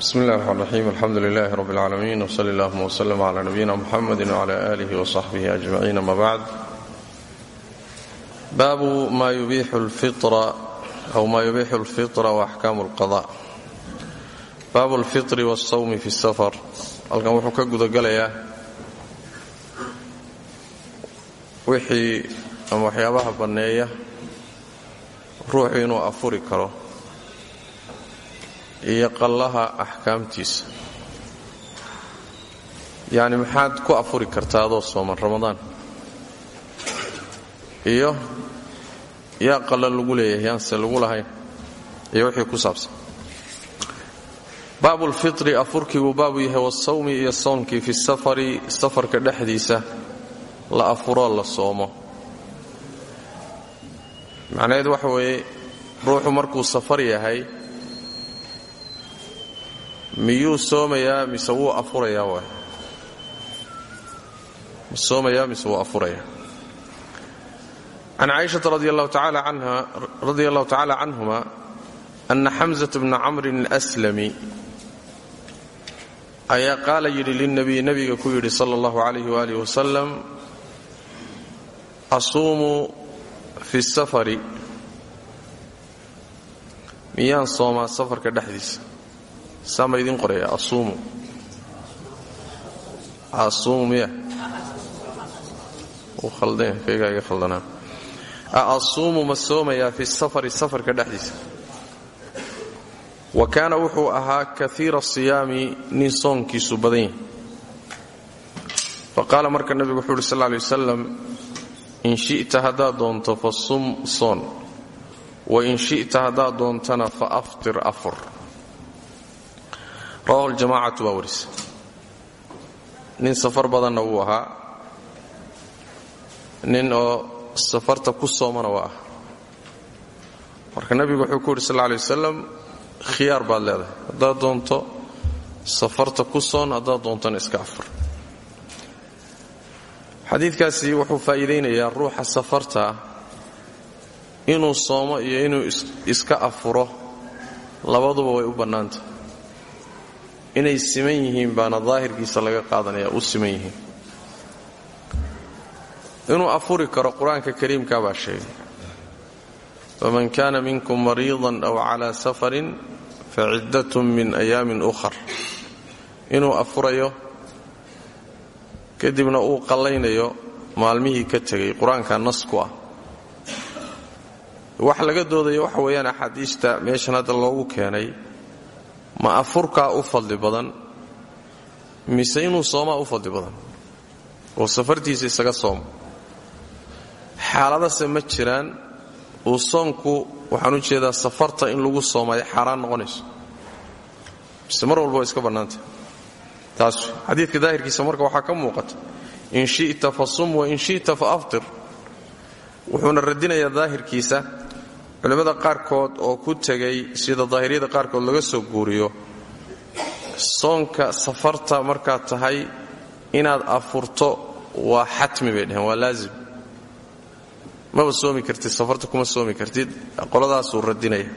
بسم الله الرحمن الرحيم الحمد لله رب العالمين وصلى اللهم وسلم على نبينا محمد وعلى آله وصحبه أجمعين ما بعد باب ما يبيح الفطر أو ما يبيح الفطر وأحكام القضاء baabu alfitri waalsawmi fi safar halkan wuxuu ka gudagalayaa wixii ama waxyaabaha banneeya ruuxu inuu afuri karo iyo qallaha axkaamtiisa. Yacni maxaad ku afuri kartaa adoo sooman ramadaan. Iyo yaa qalla lagu leeyahay yaanse lagu lahayn iyo wixii ku saabsan. Baabu lfitri afurkii buu baabu yahay wasawmi iyo soonkii fi safari safarka dhexdiisa la afuroo la soomo. Macnaheedu waxa weeye ruuxu markuu safar yahay miyuu soomayaa mise wuu afurayaa waay? Soomayaa mise wuu afurayaa? Can caaishata radi allahu tacaala canhuma ana xamsata bna camrin aslami ayaa qaala yidhi lilnabiy nebiga ku yidhi sala allahu calayh waalih wasalam asuumu fi safari. Miyaan soomaa safarka dhexdiisa saa ma idiin qoraya asuumu. Asuumu miya. Uu khaldeen kaygaa iga khaldanaa asuumu ma soomayaa fi safari safarka dhexdiisa. Wa kaana wuxuu ahaa kaiira siyaami nin soonkiisu badan yahay. Fa qaala marka nebigu wuxuu uhi sal ly wasalam in shi'ta haddaad doonto fa sum soon. Wa in shi'ta haddaad doontana fa aftir afur rawahu ljamacatu baa warisa nin safar badanna wuu ahaa. Nin oo safarta ku soomana waa ah. Marka nebigu wuxuu ku yidhi sal ly wasalam khiyaar baad leedahay. Haddaad doonto safarta ku soon haddaad doontona iska afur xadiidkaasi wuxuu faa'iidaynayaa ruuxa safarta inuu soomo iyo inuu iska afuro. Labaduba way u bannaantah inay siman yihiin baana daahirkiisa laga qaadanaya u siman yihiin. Inuu afuri karo qur'aanka kariimka baa sheegay. Faman kaana minkum mariidan aw calaa safarin faciddatun min ayaamin ukhar. Inuu afurayo kadibna uu qallaynayo maalmihii ka tegay qur'aanka nas ah. Wax laga doodayo waxa weeyaan axaadiista meeshan hadda loogu keenay ma afurkaa u fadli badan mise inuu soomaa u fadli badan? Oo safartiisa isaga soomo xaaladase ma jiraan uu soonku waxaan u jeedaa safarta in lagu soomayo xaaraan noqonayso. Mise mar walba waa iska bannaanta taas xadiidka daahirkiisa marka waxaa ka muuqata in shi'ta fa sum wa in shi'ta fa aftir. Wuxuuna radinayaa daahirkiisa culimmada qaarkood oo ku tegay sida daahiriyada qaarkood laga soo guuriyo soonka safarta markaad tahay inaad afurto waa xatmi bay dheheen waa laazim. Maba soomi kartid safarta kuma soomi kartid qoladaasuu radinaya.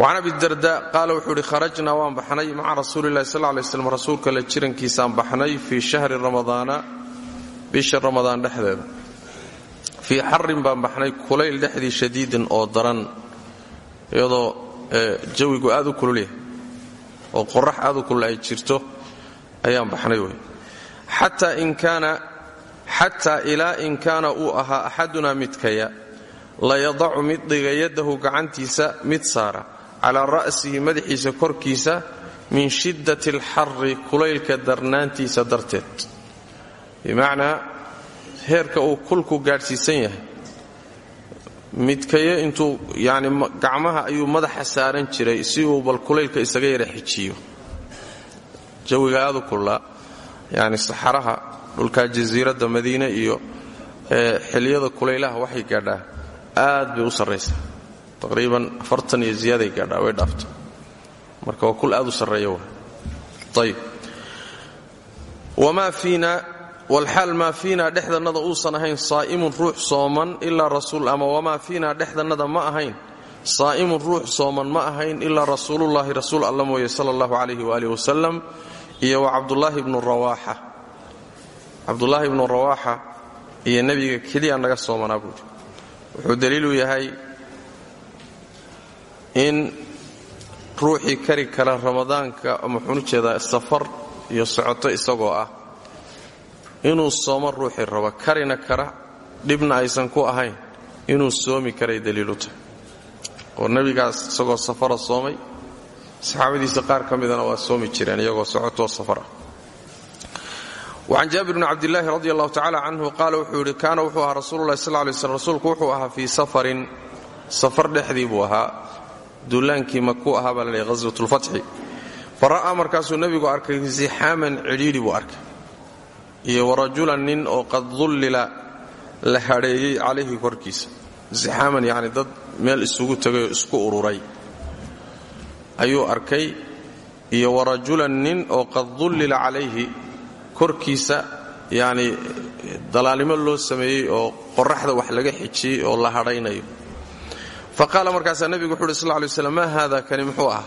Wacan abidarda qaala wuxuu idhi kharajnaa waan baxnay maca rasuulilahi sal lay slam rasuulka la jirankiisaan baxnay fii shahri ramadaana bisha ramadaan dhexdeeda fii xarin baan baxnay kulayl dhexdii shadiidin oo daran iyadoo jawigu aad u kululyahay oo qorax aad u kulul ay jirto ayaan baxnay wey. Xataa ilaa in kaana uu ahaa axadunaa midkaya layadacu mid dhiga yadahu gacantiisa mid saara calaa ra'sihi madaxiisa korkiisa min shiddati alxarri kulaylka darnaantiisa darteed. Bimacnaa heerka uu kulku gaadhsiisan yahay. Midkayo intuu yani gacmaha ayuu madaxa saaran jiray si uu bal kulaylka isaga yara xijiyo. Jawiga aadu kullaa yani saxaraha dhulkaa jasiiradda madiine iyo xiliyada kulaylaha waxay gaadhaa aad bay u sarraysaa. Taqriiban afartan iyo ziyaaday gaadhaa way dhaafta marka waa kul aad u sarreeya ayib wamaa fiina walxaal maa fiinaa dhexdannada uusan ahayn saa'imun ruux sooman ilaa rasuul ama wamaa fiinaa dhexdannada ma ahayn saa'imun ruux sooman ma ahayn ilaa rasuulullaahi rasuul alla mooye sala allahu calayhi waaalih wasalam iyo wa cabdulaahi bnu rawaaxa. Cabdulaahi bnu rawaaxa iyo nebiga keliya naga soomanaa buuri wuxuu daliilu yahay in ruuxii kari kara ramadaanka muxuunu jeedaa safar iyo socoto isagoo ah inuu soomo ruuxii raba karina kara dhibna aysan ku ahayn inuu soomi karay daliilu tahay oo nebigaas isagoo safara soomay saxaabadiisa qaar ka midana waa soomi jireen iyagoo socotoo safara. Wacan jaabir bni cabdilaahi radi allahu tacala canhu qaala wuxuu yidhi kaana wuxuu ahaa rasuululahi sal lay slm rasuulku wuxuu ahaa fii safarin safar dhexdii buu ahaa duulaankii makuu ahaa baa la leeyahy ghaswatulfatxi fa ra'aa markaasuu nebigu iyo warajulan nin oo qad dullila la hadheeyey calayhi korkiisa. Zixaaman yacni dad meel isugu tegay isku ururay. Ayuu arkay iyo warajulan nin oo qad dullila calayhi korkiisa yacni dalaalnimo loo sameeyey oo qoraxda wax laga xijiyey oo la hadhaynayo. Fa qaala markaasaa nebigu wuxu uhi sal lay slam maa haada kani? Muxuu ah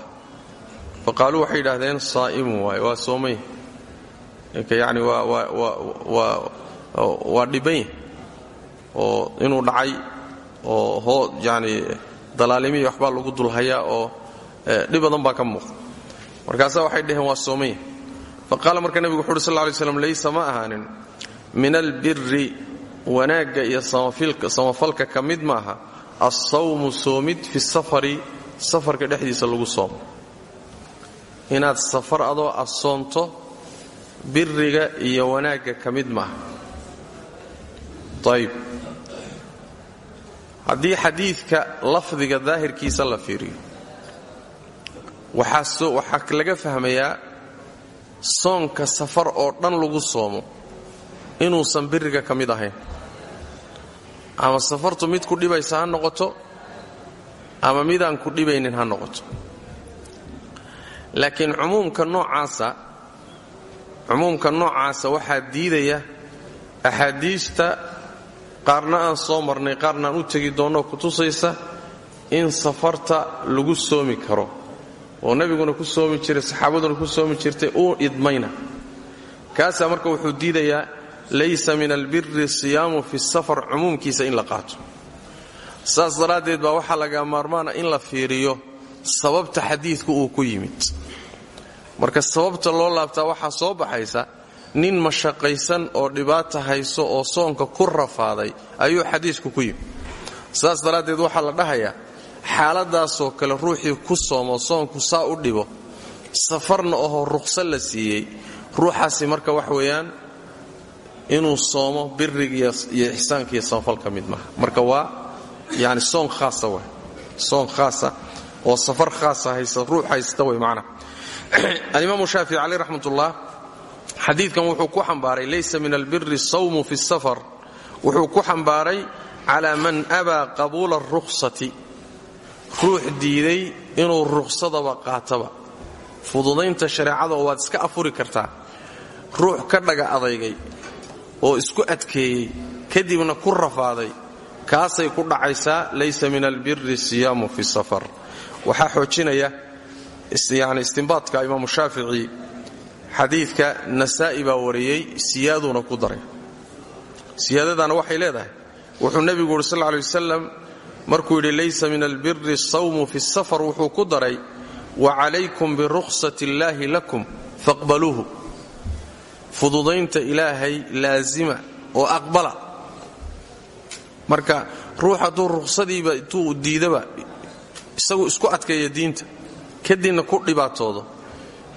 fa qaaluu waxay yidhaahdeen saa'imun waaye waa yacni waa dhibanya oo inuu dhacay oo hoo yacni dalaalimihi waxbaa lagu dulhayaa oo dhib badan baa ka muuqda. Markaasaa waxay dhaheen waa soomaya fa qaala marka nebigu wuxu uhi sal lay slam laysa ma ahaanin. Min albiri wanaagga iyo samafalka ka mid maaha alsawmu soomid fi safari safarka dhexdiisa lagu soomo. Inaad safar adoo assoonto biriga iyo wanaagga ka mid maaha. Ayib haddii xadiidka lafdiga daahirkiisa la fiiriyo waxaa laga fahmayaa soonka safar oo dhan lagu soomo inuusan biriga ka mid ahayn. Ama safartu mid ku dhibaysa ha noqoto ama midaan ku dhibaynin ha noqoto. Laakiin cumuumka noocaasa cumuumka noocaasa waxaa diidaya axaadiista qaarna aan soo marnay qaarna aan u tegi doonno ku tusaysa in safarta lagu soomi karo. Oo nebiguna ku soomi jiray saxaabaduna ku soomi jirtay uu idmayna. Kaasaa marka wuxuu diidayaa laysa min albiri siyaamu fi safar cumuumkiisa in la qaato. Saas daraaddeed baa waxaa laga maarmaana in la fiiriyo sababta xadiidku uu ku yimid marka sababta loo laabtaa waxaa soo baxaysa nin mashaqaysan oo dhibaata hayso oo soonka ku rafaaday ayuu xadiisku ku yimid saas daraaddeed waxaa la dhahayaa xaaladaasoo kale ruuxii ku soomo soonku saa u dhibo safarna oho ruqso la siiyey. Ruuxaasi marka wax weeyaan inuu soomo birigiiyo ixsaankiiyo samafal ka mid maaha marka waa yani soon khaasa wa soon khaasa oo safar khaasa haysa ruux haysta way macnaha alimaamu shaafici caleyh raxmatullah xadiidkan wuxuu ku xambaaray laysa min albiri sawmu fi safar wuxuu ku xambaaray cala man abaa qabuula arukhsati ruux diiday inuu rukhsadaba qaataba. Fududaynta shareecada oo waad iska afuri kartaa. Ruux ka dhaga adaygay oo isku adkeeyey kadibna ku rafaaday kaasay ku dhacaysaa laysa min albiri siyaamu fi safar waxaa xoojinaya yani istimbaadka imaamu shaafici xadiidka nasaa'i baa wariyey siyaaduna ku daray. Siyaadadana waxay leedahay. Wuxuu nebigu yuri sal ley markuu yidhi laysa min albiri sawmu fi safar wuxuu ku daray wa calaykum birukhsat illaahi lakum faqbaluuhu. Fududaynta ilaahay laazima oo aqbala. Marka ruux hadduu rukhsadiiba intuu diidaba isagu isku adkeeya diinta kadibna ku dhibaatoodo.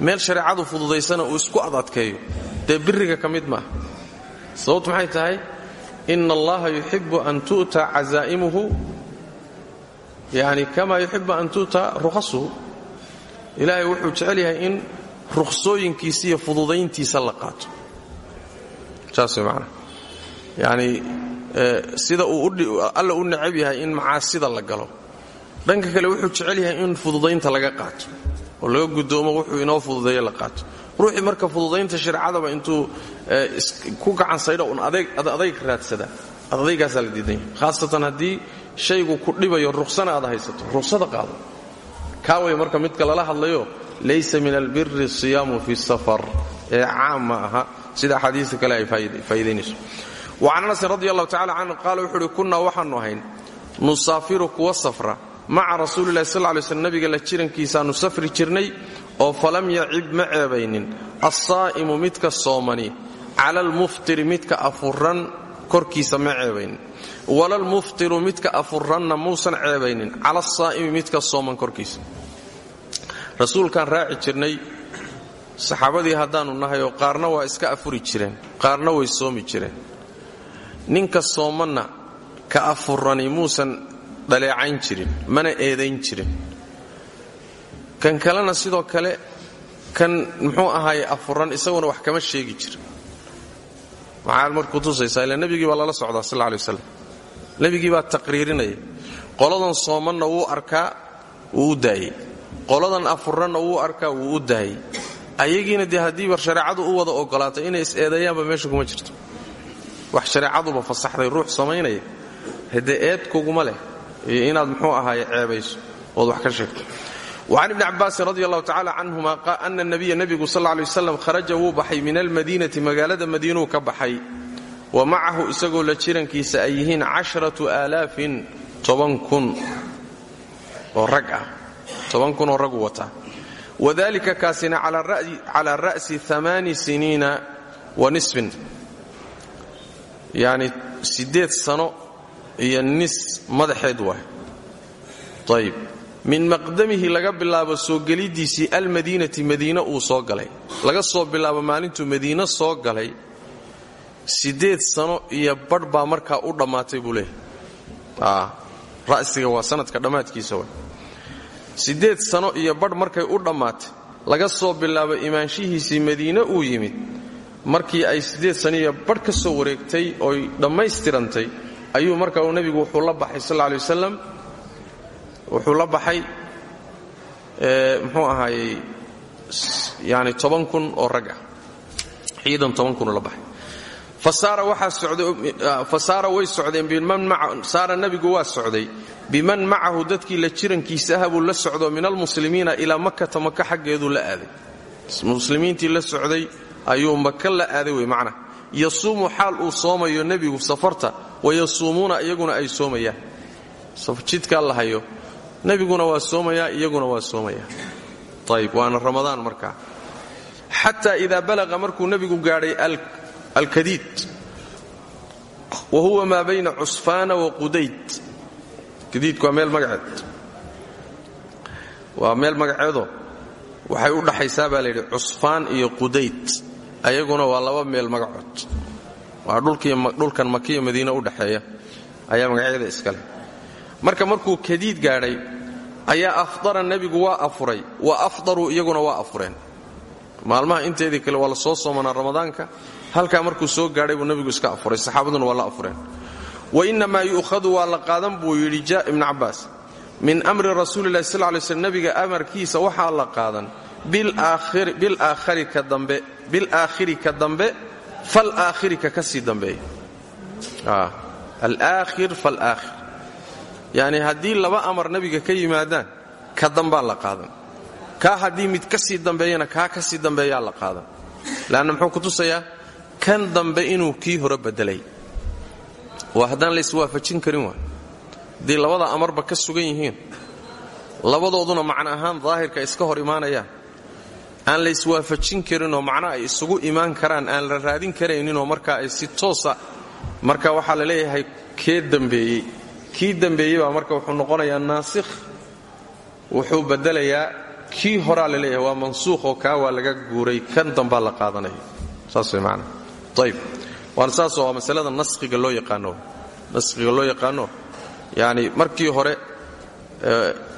Meel shareecadu fududaysana uu isku adadkeeyo. Dee biriga ka mid maaha sababtu maxay tahay? Ina allaha yuxibu an tu'ta casaa'imuhu yani kama yuxibu an tu'ta rukhasuhu. Ilaahay wuxuu jecel yahay in rukhsooyinkiisa iyo fududayntiisa la qaato. Saas way macnaha yacni sida uu alla u necab yahay in macaasida la galo dhanka kale wuxuu jecel yahay in fududaynta laga qaato. Oo laga gudoomo wuxuu inoo fududeeye la qaato. Ruuxii marka fududaynta shareecadaba intuu ku gacan saydho un adayg raadsada. Adaygaasaa la diidan khaasatan haddii shaygu ku dhibayo ruqsana aad haysato ruqsada qaado. Kaa way marka midka lala hadlayo laysa min albiri siyaamu fi safar. Ee caam ma aha. Sida axaadiista kale ay faa'iidaynayso. Wacan anasin radi allahu tacala wuxuu uhi kunnaa ahayn nusaafiru kuwa safra maca rasuulilahi sal lay slm nabiga la jirankiisaannu safri jirnay oo falam yacib ma ceebaynin assaa'imu midka soomani cala almuftiri midka afuran korkiisa ma ceebaynin walalmuftiru midka afuranna muusan ceebaynin cala asaa'imi midka sooman korkiisa. Rasuulkaan raaci jirnay saxaabadii nahay oo qaarna waa iska afuri jireen qaarna way soomi jireen. Ninka soomanna ka afurani muusan dhaleecayn jirin mana eedayn jirin. Kan kalena sidoo kale kan muxuu ahaaye afuran isaguna wax kama sheegi jirin. Maxaa markuu tusaysaa ila nebigii baa lala socdaa sal lay waslam nebigii baa taqriirinaya qoladan soomanna wuu arkaa wuu u qoladan afuranna wuu arkaa wuu u daayey. Ayagiina dee shareecadu u wada ogolaatay inay is-eedeeyaanba meesha kuma jirto. Wax shareecaduba fasaxday ruux samaynaya haddee eed kuguma leh iyo inaad muxuu ahaaye ceebayso ood wax ka sheegto. Wacan ibni cabaasin radi allahu tacala canhuma ana nabiya nebigu sal lay waslam kharaja wuu baxay min almadiinati magaalada madiinuu ka baxay. Wa macahu isagoo la jirankiisa ay yihiin casharatu aalaafin toban kun oo rag ah toban kun oo ragu wataa. Wadalika kaasina calaa ra'si iyo nis madaxeed waay. Ayib min maqdamihi laga bilaabo soo geliddiisii almadiinati madiine uu soo galay. Laga soo bilaabo maalintuu madiine soo galay siddeed sano iyo badh baa markaa u dhammaatay buu leeyahy ra'siga waa sanadka dhammaadkiisa wa siddeed sano iyo badh markay u dhammaatay laga soo bilaabo imaanshihiisii madiine uu yimid. Markii ay siddeed sano iyo badh ka soo wareegtay ooy dhammaystirantay ayuu marka uu nebigu wuxuu la baxay sal alay wasalam wuxuu la baxay muxuu ahaayey yani toban kun oo rag ah. Ciidan toban kunuu la baxay. Fasaara way socdeen saara nebigu waa socday. Biman macahu dadkii la jirankiisa aha la socdo min almuslimiina ilaa makata maka xaggeeduu la aaday. Muslimiintii la socday ayuu maka la aaday wey macna. Yasuumu xaal uu soomayo nebigu safarta wayasuumuuna iyaguna ay soomayaan. Jidkaa la hayo nebiguna waa soomayaa iyaguna waa soomayaa ayb waana ramadaan markaa. Xataa idaa balaqa markuu nebigu gaadhay alkadiid wa huwa maa bayna cusfaana wa qudayd. Kadiidku waa meel magaceed. Waa meel magaceedo. Waxay u dhaxaysaa baa layidhi cusfaan iyo qudayd. Ayaguna waa laba meel magacood waa dhulkan makiya madiine u dhaxeeya. Ayaa magacyada iskale. Marka markuu kadiid gaadhay ayaa afdara nebigu waa afuray wa afdaruu iyaguna waa afureen. Maalmaha inteedii kale waa la soo soomanaa ramadaanka halkaa markuu soo gaadhay buu nebigu iska afuray. Saxaabaduna waa la afureen. Wa innamaa yu'khadu waa la qaadan buu yidhi ja ibnu cabbaas min amri rasuulilahi sal lay slm nebiga amarkiisa waxaa la qaadan dambe bilaakhiri ka dambe falaakhiri ka ka sii dambeeya alaakhir falaakhir yacni haddii laba amar nebiga ka yimaadaan ka dambaa la qaadan kaa haddii mid ka sii dambeeyana kaa ka sii dambeeyaa la qaadan leanna muxuu ku tusayaa kan dambe inuu kii hore bedelay waa haddaan la iswaafajin karin waa haddii labada amarba ka sugan yihiin labadooduna macno ahaan daahirka iska hor imaanayaan aan la iswaafajin karinoo macno ay isugu imaan karaan aan la raadin karayninoo markaa ay si toosa marka waxaa la leeyahay kee dambeeyey? Kii dambeeyey marka wuxuu noqonayaa naasikh. Wuxuu bedelayaa kii horaa la leeyahay waa mansuukhoo kaa waa laga guuray. Kan dambaa la qaadanaya saas way maanaa ayb waana saasoo masalada naskhiga loo yaqaano. Naskhiga loo yaqaano. Yacni markii hore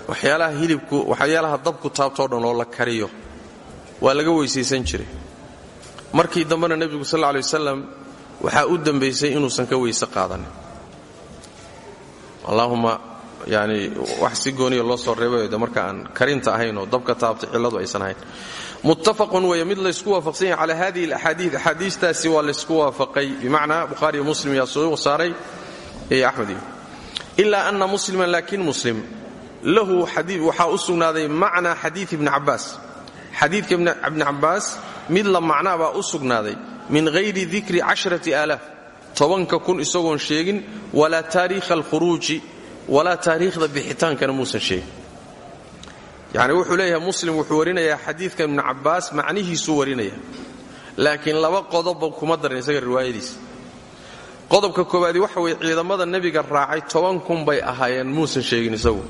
waxyaalaha hilibku waxyaalaha dabku taabtoo dhan la kariyo waa laga weysaysan jiray. Markii dambena nebigu sal lay wasalam waxaa u dambaysay inuusan ka weyse qaadanin allaahuma yani wax si gooniya loo soo reebayo marka aan karinta ahayn dabka taabtay cilladu aysan ahayn. Muttafaqun weeye mid laysku waafaqsan yahay calaa hadihi alaxaadiid axaadiistaasi waa laysku waafaqay. Bimacnaa bukhaari iyo muslim yaa soo saaray iyo axmed iyo. Ilaa musliman laakiin muslim. Lahu waxaa u sugnaaday macnaa xadiid ibni cabbaas xadiidka ibni cabbaas mid la macnaa baa u sugnaaday min hayri dikri casharati aalaaf tobanka kun isagoon sheegin walaa taariikha alkhuruuji walaa taariikhda bixitaankana muusan sheegin. Yacni wuxuu leeyahay muslim wuxuu warinayaa xadiidkan ibnu cabbaas macnihiisuu warinaya laakiin laba qodobba kuma darin isaga riwaayadiisa. Qodobka koowaadi waxa weye ciidamada nebiga raacay toban kun bay ahaayeen muusan sheegin isagu.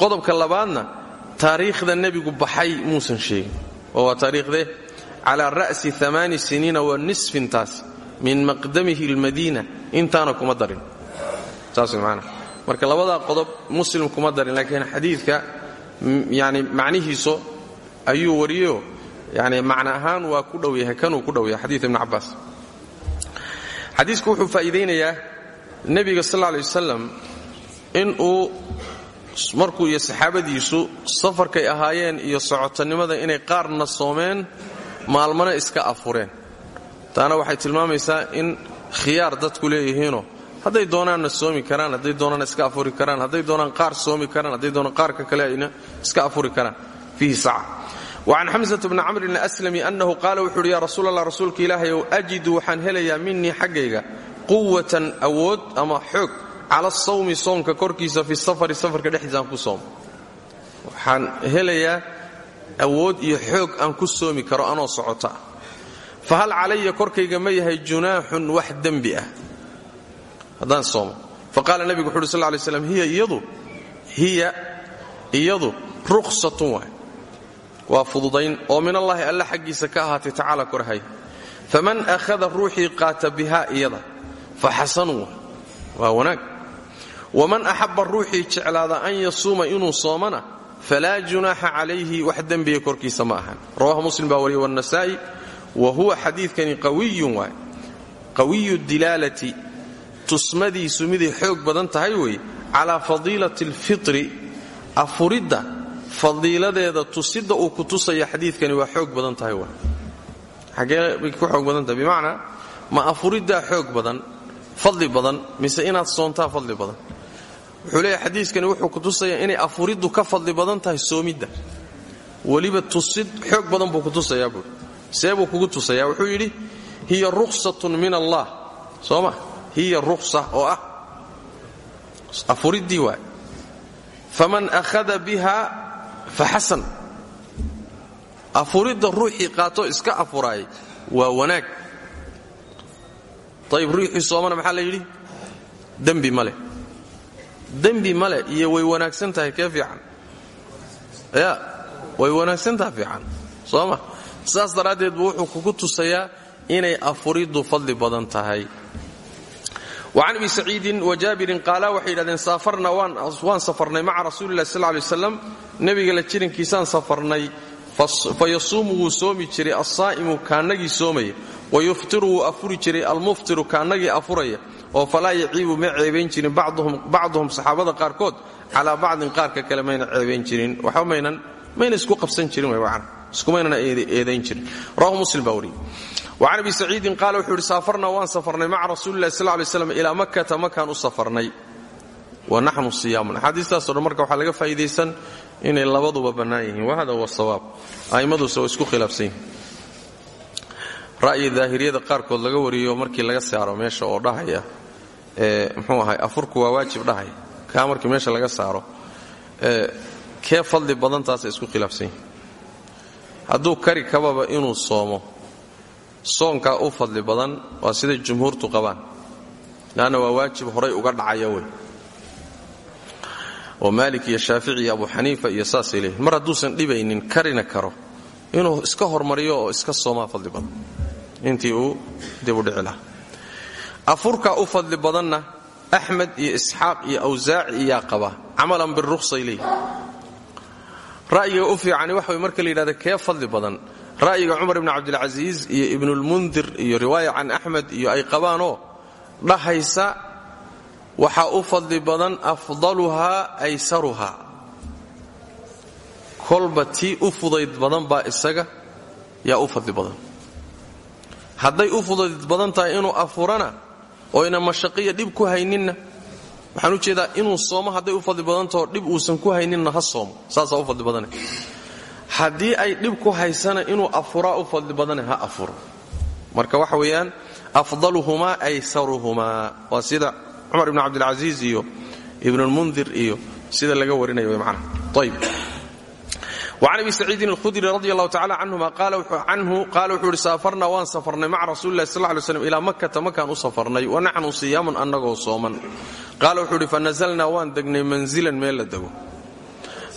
Qodobka labaadna taariikhda nebigu baxay muusan sheegin. Oo waa taariikhdee? Calaa ra'si amaani siniina wa nisfintaas min maqdamihi almadiina. Intaana kuma darin. Saas man marka labadaa qodob muslim kuma darin laakiin xadiidka yani macnihiiso ayuu wariyo yani macna ahaan waa ku dhow yahay kanuu ku dhow yahay xadiid ibn cabbaas. Xadiisku wuxuu faa'iidaynayaa nebiga sal lla lay wasalam inuu markuu iyo saxaabadiisu safarkay ahaayeen iyo socotonnimada inay qaarna soomeen maalmana iska afureen. Taana waxay tilmaamaysaa in khiyaar dadku leeyihiinoo hadday doonaanna soomi karaan hadday doonaan iska afuri karaan hadday doonaan qaar soomi karaan hadday doonaan qaarka kale ayna iska afuri karaan. Fiihi saca. Wacan xamsata bni camrin aslami annahu qaala wuxuu uhi yaa rasuul allah rasuulka ilaahayow ajidu waxaan helayaa minii xaggayga quwatan awood ama xoog cala sawmi soomka korkiisa fi safari safarka dhexdiisa ku soomo waxaan helayaa awood iyo xoog aan ku soomi karo anoo socota. Fa hal calaya korkayga ma yahay junaaxun wax dembi ah? Haddaan soomo. Fa qaala nebigu wuxu uhi sal lay slam hiya iyadu rukhsatun waay. Waa fududayn. Oo min allaahi alla xaggiisa ka ahaatay tacaala korhay. Faman akhada ruuxii qaata bihaa iyada fa xasanun waa wanaag waman axabba ruuxii jeclaada an yasuuma inuu soomana falaa junaaxa calayhi wax dembiga korkiisa ma ahan rawahu muslim baa wariya wannasaa'i wa huwa xadiidkani qawiyun waay qawiyu dilaalati tusmadiisu miday xoog badan tahay weeye calaa fadiilati alfitri afuridda fadiiladeeda tusidda uu ku tusaya xadiidkani waa xoog badan tahay waay xaggee bay ku xoog badan tahay bimacnaa ma afuriddaa xoog mise inaad soontaa fadli badan wuxuu leeyahay xadiiskani wuxuu ku tusayaa inay afuriddu ka fadli badan tahay soomidda weliba tusid xoog badan buu ku tusayaa buui see buu kugu tusayaa. Wuxuu yidhi hiya ruksatun min allah. Soo ma? Hiya ruksa oo ah. Afuriddii waay. Faman akhada biha fa xasan afuridda ruuxii qaatoo iska afuraayay waa wanaag. Ayib ruuxii soomana maxaa la yidhi? Dembi ma leh dembi male iyo way wanaagsan tahay kee fiican? Ya way wanaagsantaha fiican. Soo saas daraaddeed wuxuu kugu tusayaa inay afuriddu fadli badan tahay. Wacan abi saciidin wa jaabirin qaala waxay yidhahdeen saafarna waan safarnay maca rasuulilah sal lay waslam nebiga la jirankiisaan safarnay. Fa yasuumu wuu soomi jiray. Alsaa'imu kaannagii soomaya. Wa yuftiru wuu afuri jiray. Almuftiru kaannagii afuraya oo falaa yaciibu ma ceebayn jirin bacduhum saxaabada qaarkood calaa bacdin qaarka kale mayna ceebayn jirin. Waxba maynan mayna isku qabsan jirin wn iskumaynana eedayn jirin. Rawahu muslim baa wariyey. Wacan abi saciidin wuxuu yidhi waan safarnay maca rasuulilahi sal lay slam ilaa makkata makaan u safarnay. Wa naxnu siyaamun. Axaadiistaaso dhan marka waxaa laga faa'idaysan inay labaduba bannaan yihiin. Wahada huwa sawaab. A'immaduse waa isku khilaafsan yihiin ra'yi daahiriyada qaarkood laga wariyo markii laga saaro meesha oo dhahaya mxuu ahay afurku waa waajib dhahaya kaa markii meesha laga saaro kee fadli badantaasay isku khilaafsan yihiin hadduu kari kababa inuu soomo soonkaa u fadli badan waa siday jumhuurtu qabaan. Leanna waa waajib horay uga dhacaya wey. Oo maalik iyo shaafici iyo abu xaniifa iyo saasay leeyihiin mar hadduusan dhibaynin karina karo. Inuu iska hormariyo oo iska soomaa fadli badan. Intii uu dib u dhici lahaa afurkaa u fadli badanna axmed iyo isxaaq iyo awsaaci iyaa qaba camalan biruksay leeyihiin ra'yiga u fiicani waxa way marka la yidhahda kee fadli badan? Ra'yiga cumar ibni cabdilcasiis iyo ibnulmundir iyo riwaaya can axmed iyo ay qabaanoo dhahaysa waxaa u fadli badan afdaluhaa aysaruhaa kolba tii u fudayd badan baa isaga yaa u fadli badan. Hadday u fudayd badan tahay inuu afurana oyna mashaqiya dhib ku hayninna. Waxaan u jeedaa inuu soomo hadday u fadli badantaho dhib uusan ku hayninna ha soomo. Saasaa u fadli badane. Haddii ay dhib ku haysana inuu afuraa u fadli badane ha afuro. Marka waxa weeyaan afdaluhumaa aysaruhumaa waa sida cumar ibn cabdilcasiis iyo ibnulmundir iyo sida laga warinayo way macnaha وcan abi saciidin اlhudri radi allahu tacala canhu qaala wuxuu ihi saafarnaa waan safarnay maca rasuuli lah sal ly slm ilaa makata makaan u safarnay wanaxnu siyaamun annagoo sooman qaala wuxuu ihi fanazlnaa waan degnay manzilan meel la dego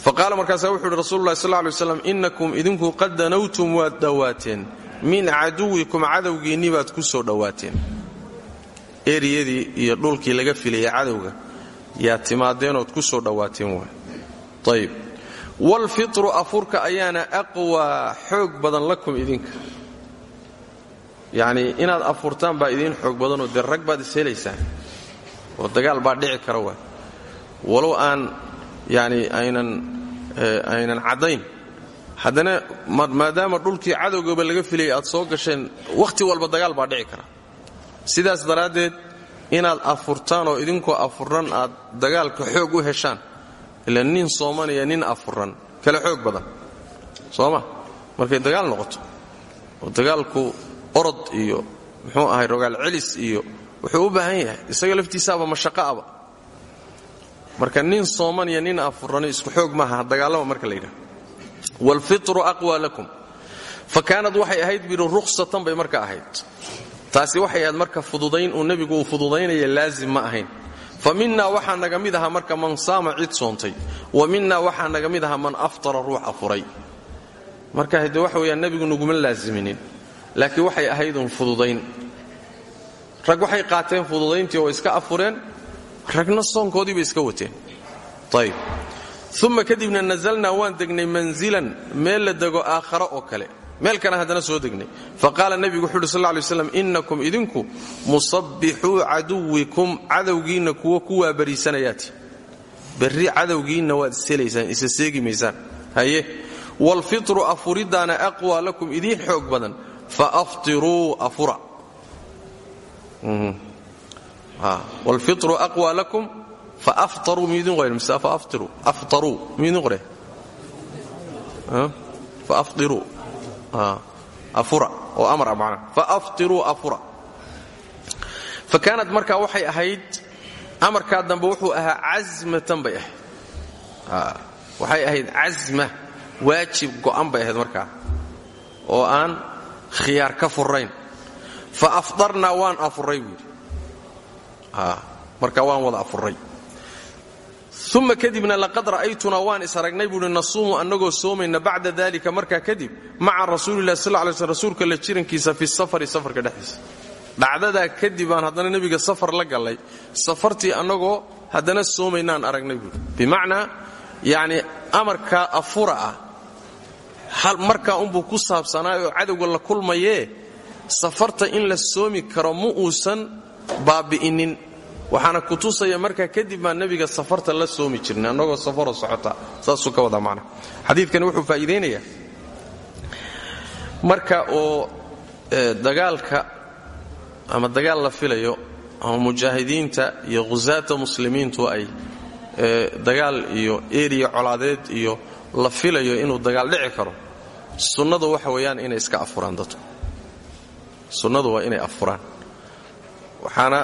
faqaala markaasa wuxuu ihi rasulu lah sal lay slam inakum idinku qad danawtum waad dhowaateen min caduwikum cadowgiinni baad ku soo dhowaateen eriyadii iyo dhulkii laga filayay cadowga yaa timaadeenood ku ayb wlfitru afurka ayaana aqwaa xoog badan lakum idinka yacnii inaad afurtaan baa idiin xoog badanoo dee rag baad is helaysaan oo dagaal baa dhici kara waay walow aan yani aynan aynan caddayn haddana maadaama dhulkii cadowgaba laga filayay aad soo gasheen wakhti walba dagaal baa dhici kara sidaas daraaddeed inaad afurtaan oo idinkoo afuran aad dagaalka xoog u heshaan ila nin soomanaya nin afuran kale xoog badan. Sooma markay dagaal noqoto oo dagaalku orod iyo muxuu ahay rogaal celis iyo wuxuu u baahan yahay isaga laftiisaaba mashaqa'aba marka nin soomanaya nin afuran isku xoog maaha dagaalama marka la yidhaha waalfitru aqwa lakum. Fa kaanad ahayd bidhi rukhsatan bay marka ahayd. Taasi waxay ahayd marka fududayn uu nebigu uu laazim ma ahayn fa minaa waxaa naga mid ahaa marka man saama cid soontay. Wa minaa waxaa naga mid ahaa man aftara ruux afuray marka hade waxa weyaan nebigu naguma laaziminin laakiin waxay ahaydun fududayn. Rag waxay qaateen fududayntii oo iska afureen ragna soonkoodii bay iska wateen. Ayb uma kadibna nazalnaa waan degnay manzilan meel la dego aakhara oo kale meel kana haddana soo degnay. Faqaala nebigu wuxu uhi sal slam innakum idinku musabbixuu caduwikum cadowgiinna kuwa ku waabariisanayaati berri cadowgiinna waad ishelaysaan isa seegi maysaan. Haye waalfitru afuriddaana aqwaa lakum idiin xoog badan faaftiruu afura. Waalfitru aqwaa lakum faaftaruu miyidin qoren mise faaftiruu aftaruu. Miyidin qore faaftiruu afura oo amra macna faaftiruu afura fa kaanat markaa waxay ahayd amarkaa dambe wuxuu ahaa casmatan bay ahayd waxay ahayd casma waajib go'an bay ahayd markaa oo aan khiyaar ka furayn fa afdarnaa waan afuray buu yidhi markaa waan wada afuray uma kadibna laqad ra'aytunaa waan is aragnay buuhi nasuumu annagoo soomayna bacda dalika markaa kadib maca rasuulilah sal lay sl rasuulka la jirankiisa fi safari safarka dhexdiisa. Dhacdadaa kadib aan haddana nebiga safar la gallay safartii annagoo haddana soomaynaan aragnay buuhi bimacnaa yacni amarkaa afura ah markaa unbuu ku saabsanaay oo cadowga la kulmayee safarta in la soomi karo ma uusan baabi'inin waxaana kutusaya markaa kadib baa nebiga safarta la soomi jirnay annagoo safaroo socota. Saasuu ka wadaa macna xadiidkani wuxuu faa'iidaynayaa marka oo dagaalka ama dagaal la filayo ama mujaahidiinta iyo khusaata muslimiintu ay dagaal iyo eriya colaadeed iyo la filayo inuu dagaal dhici karo sunnadu waxa weeyaan inay iska afuraan dadku. Sunnadu waa inay afuraan waxaana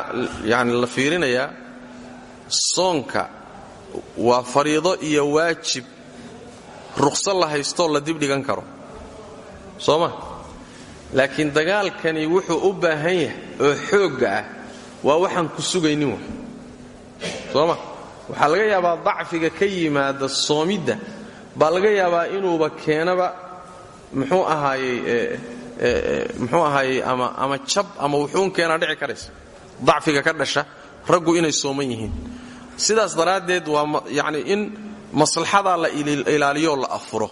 yani la fiirinayaa soonka waa fariido iyo waajib ruqso la haystoo la dibdhigan karo. Soo ma? Laakiin dagaalkani wuxuu u baahan yahay oo xoogga ah waa waxaan ku sugaynin wa soo ma? Waxaa laga yaabaa dacfiga ka yimaada soomidda baa laga yaabaa inuuba keenaba muxuu ahaayey muxuu ahaayey ama ama jab ama wuxuun keenaa dhici karaysa dacfiga ka dhasha raggu inay sooman yihiin. Sidaas daraaddeed waa yacni in maslaxadaa la ilaaliyooo la afuro.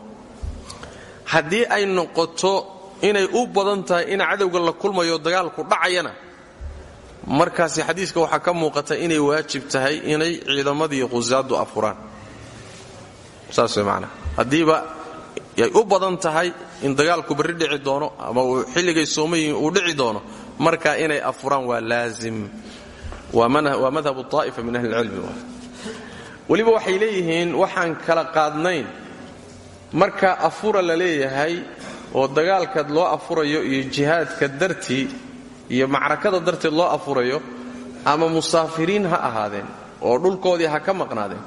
Haddii ay noqoto inay u badan tahay in cadowga la kulmayo dagaalku dhacayana markaasi xadiiska waxaa ka muuqata inay waajib tahay inay ciidamadii khusaadu afuraan. Saas way macnaa. Haddiiba ay u badan tahay in dagaalku barri dhici doono ama xilligay soomayihin uu dhici doono markaa inay afuraan waa laazim. Waa madhabu aa'ifa min ahli ilcilmi. Weliba waxay leeyihiin waxaan kala qaadnayn. Marka afura la leeyahay oo dagaalkaad loo afurayo iyo jihaadka dartii iyo macrakada darteed loo afurayo ama musaafiriin ha ahaadeen oo dhulkoodii ha ka maqnaadeen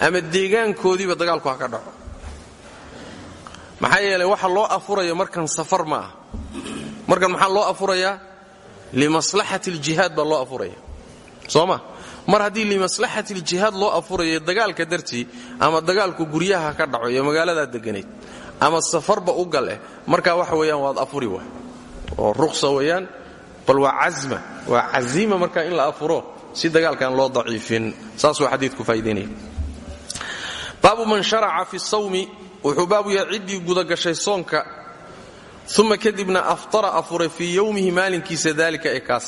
ama deegaankoodiiba dagaalku ha ka dhaco. Maxaa yeelay waxa loo afuraya markan safar ma ah markan maxaa loo afurayaa limaslaxati aljihaad baa loo afuraya. Soo ma mar haddii limaslaxati aljihaad loo afurayo dagaalka dartii ama dagaalku guryaha ka dhaco iyo magaaladaa deganayd ama safarba u gal eh markaa waxa waad afuri wa. Oo ruqsa weeyaan bal waa casma waa casiima markaa in la afuro si dagaalkan loo daciifin. Saasuu xadiidku faa'idaynaya baabu man sharaca fi sawmi wuxuu baabu yahay gudagashay soonka uma kadibna aftara afuray fii yowmihi maalinkiisa daalika ee kaas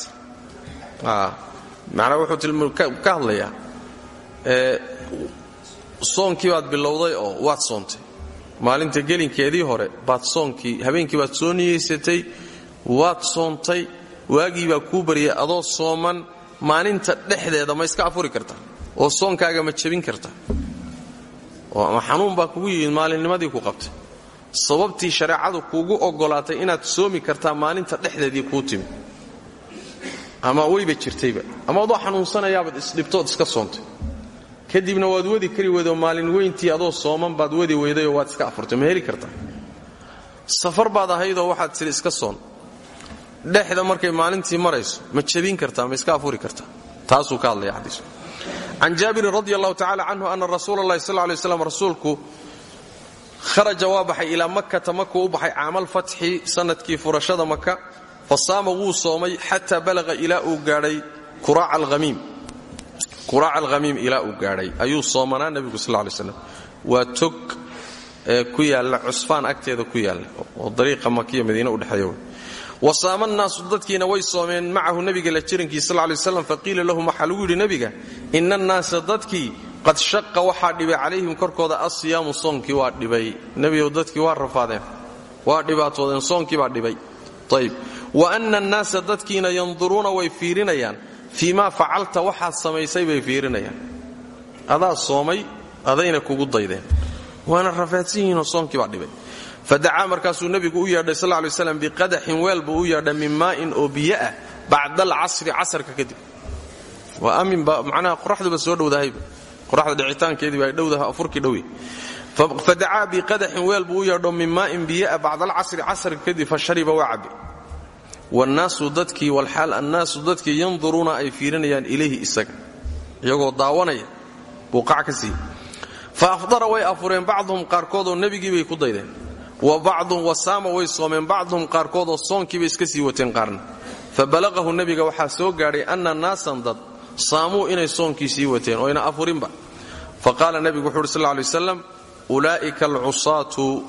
macnaa wuxuu ka hadlayaa soonkii baad bilowday oo waad soontay maalinta gelinkeedii hore baad soonkii habeenkii baad soo niyeysatay waad soontay waagii baa kuu baryay adoo sooman maalinta dhexdeeda ma iska afuri kartaa oo soonkaaga ma jebin kartaa oo ama xanuun baa kugu yimid maalinnimadii ku qabtay sababtii shareecadu kuugu oggolaatay inaad soomi kartaa maalinta dhexdeedii kuu timi. Ama weyba jirtayba. Ama adoo xanuunsanayaabad isdhibtood iska soontay. Kadibna waad wadi kari weydoo maalin weyntii adoo sooman baad wadi weydayoo waad iska afurtay. Ma heli kartaa safar baad ahaydoo waxaad tidhi iska soon. Dhexda markay maalintii marayso ma jabin kartaa ma iska afuri kartaa. Taasuu ka hadlaya xadiisku can jaabirin radi allahu tacala canhu ana rasuula allahi sal lay rasuulku kharaja waa baxay ilaa makkata makuu u baxay caamal fatxi sannadkii furashada maka fa saama wuu soomay xataa balaqa ilaa uu gaadhay kuraaca alhamiim ilaa uu gaadhay. Ayuu soomanaa nebigu sal lay slam waa tog ee ku yaalla cusfaan agteeda ku yaalla oo dariiqa makiya madiine udhexeeya wa saama nnaasu dadkiina way soomeen macahu nebiga la jirankiisa sal lay slam faqiila lahum waxaa lagu yidhi nebiga dadkii qad shaqa waxaa dhibay calayhim korkooda asiyaamu soonkii waa dhibay. Nebigow dadkii waa rafaadeen waa dhibaatoodeen soonkii baa dhibay. Ayb wa ana annaasa dadkiina yanduruuna way fiirinayaan. Fii maa facalta waxaad samaysay bay fiirinayaan. Adaa soomay adayna kugu daydeen. Waana rafaadsan yihiinoo soonkii baa dhibay. Fadacaa markaasuu nebigu u yeedhay sal lay slam biqadaxin weel buu u yeedhay min maa'in oo biyo ah bacda alcasri casarka kadib waa aminba macnaha qoraxduba soo dhowdahayba qoraxda dhicitaankeediiba ay dhowdaha afurkii dhowy fadacaa biqadaxin weel buu u yeedho min maa'in biyo ah bacda alcasri casarka kadib fa shariba waa cabbi wannaasu dadkii walxaal annaasu dadkii yanduruuna ay fiirinayaan ilayhi isaga. Iyagoo daawanaya buu qac ka fa afdara way afureen bacduhum qaarkoodoo nebigii bay ku daydeen. Wa bacduhum wasaama way soomeen bacduhum qaarkoodoo soonkiibay iska sii wateen qaarna. Fa balaqahu nebiga waxaa soo gaadhay anna naasan dad saamuu inay soonkii sii wateen oyna afurinba. Fa qaala nebigu wuxu uhi sal lay waslam ulaa'ika alcusaatu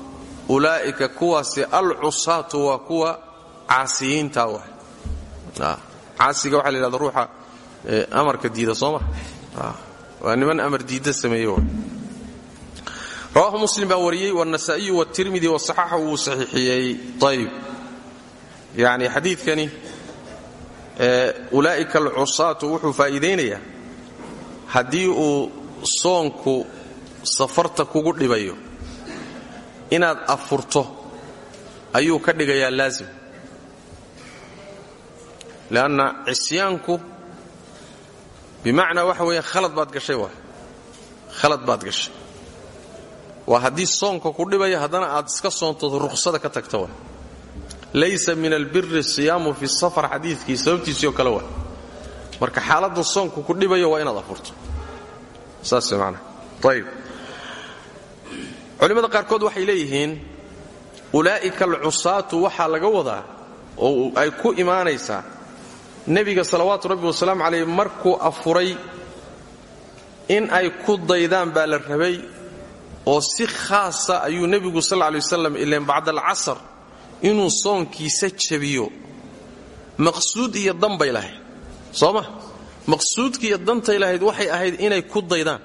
ulaa'ika kuwaasi alcusaatu waa kuwa caasiyiinta wa caasiga waxaa la yidhahda ruuxa amarka diida soo ma? Waa niman amar diidda sameeye wa rawahu muslim baa wariyey wاnasaa'iyu wاtirmidi wasaxaxa wuu saxiixiyey. Ayb yani xadiidkani ulaa'ika alcusaatu wuxuu faa'iidaynayaa haddii uu soonku safarta kugu dhibayo inaad afurto ayuu ka dhigayaa laazim. Lanna cisyaanku bimacnaa waxa weeye khalad baad gashay waa khalad baad gashay. Waa haddii soonka ku dhibaya haddana aad iska soontood ruqsada ka tagta waa laysa min albiri siyaamu fi safar xadiidkii sababtiisii oo kale waa. Marka xaaladda soonku ku dhibayo waa inaad afurto. Saas man ayb culimmada qaarkood waxay leeyihiin ulaa'ika alcusaatu waxaa laga wadaa oo ay ku imaanaysaa nebiga salawaatu rabbi wasalaamu calayh markuu afuray in ay ku daydaan baa la rabay oo si khaasa ayuu nebigu sal lay waslam ileen bacda alcasar inuu soonkiisa jabiyo maqsuud iyo danbay lahayd. Soo ma? Maqsuudki iyo dantay lahayd waxay ahayd inay ku daydaan.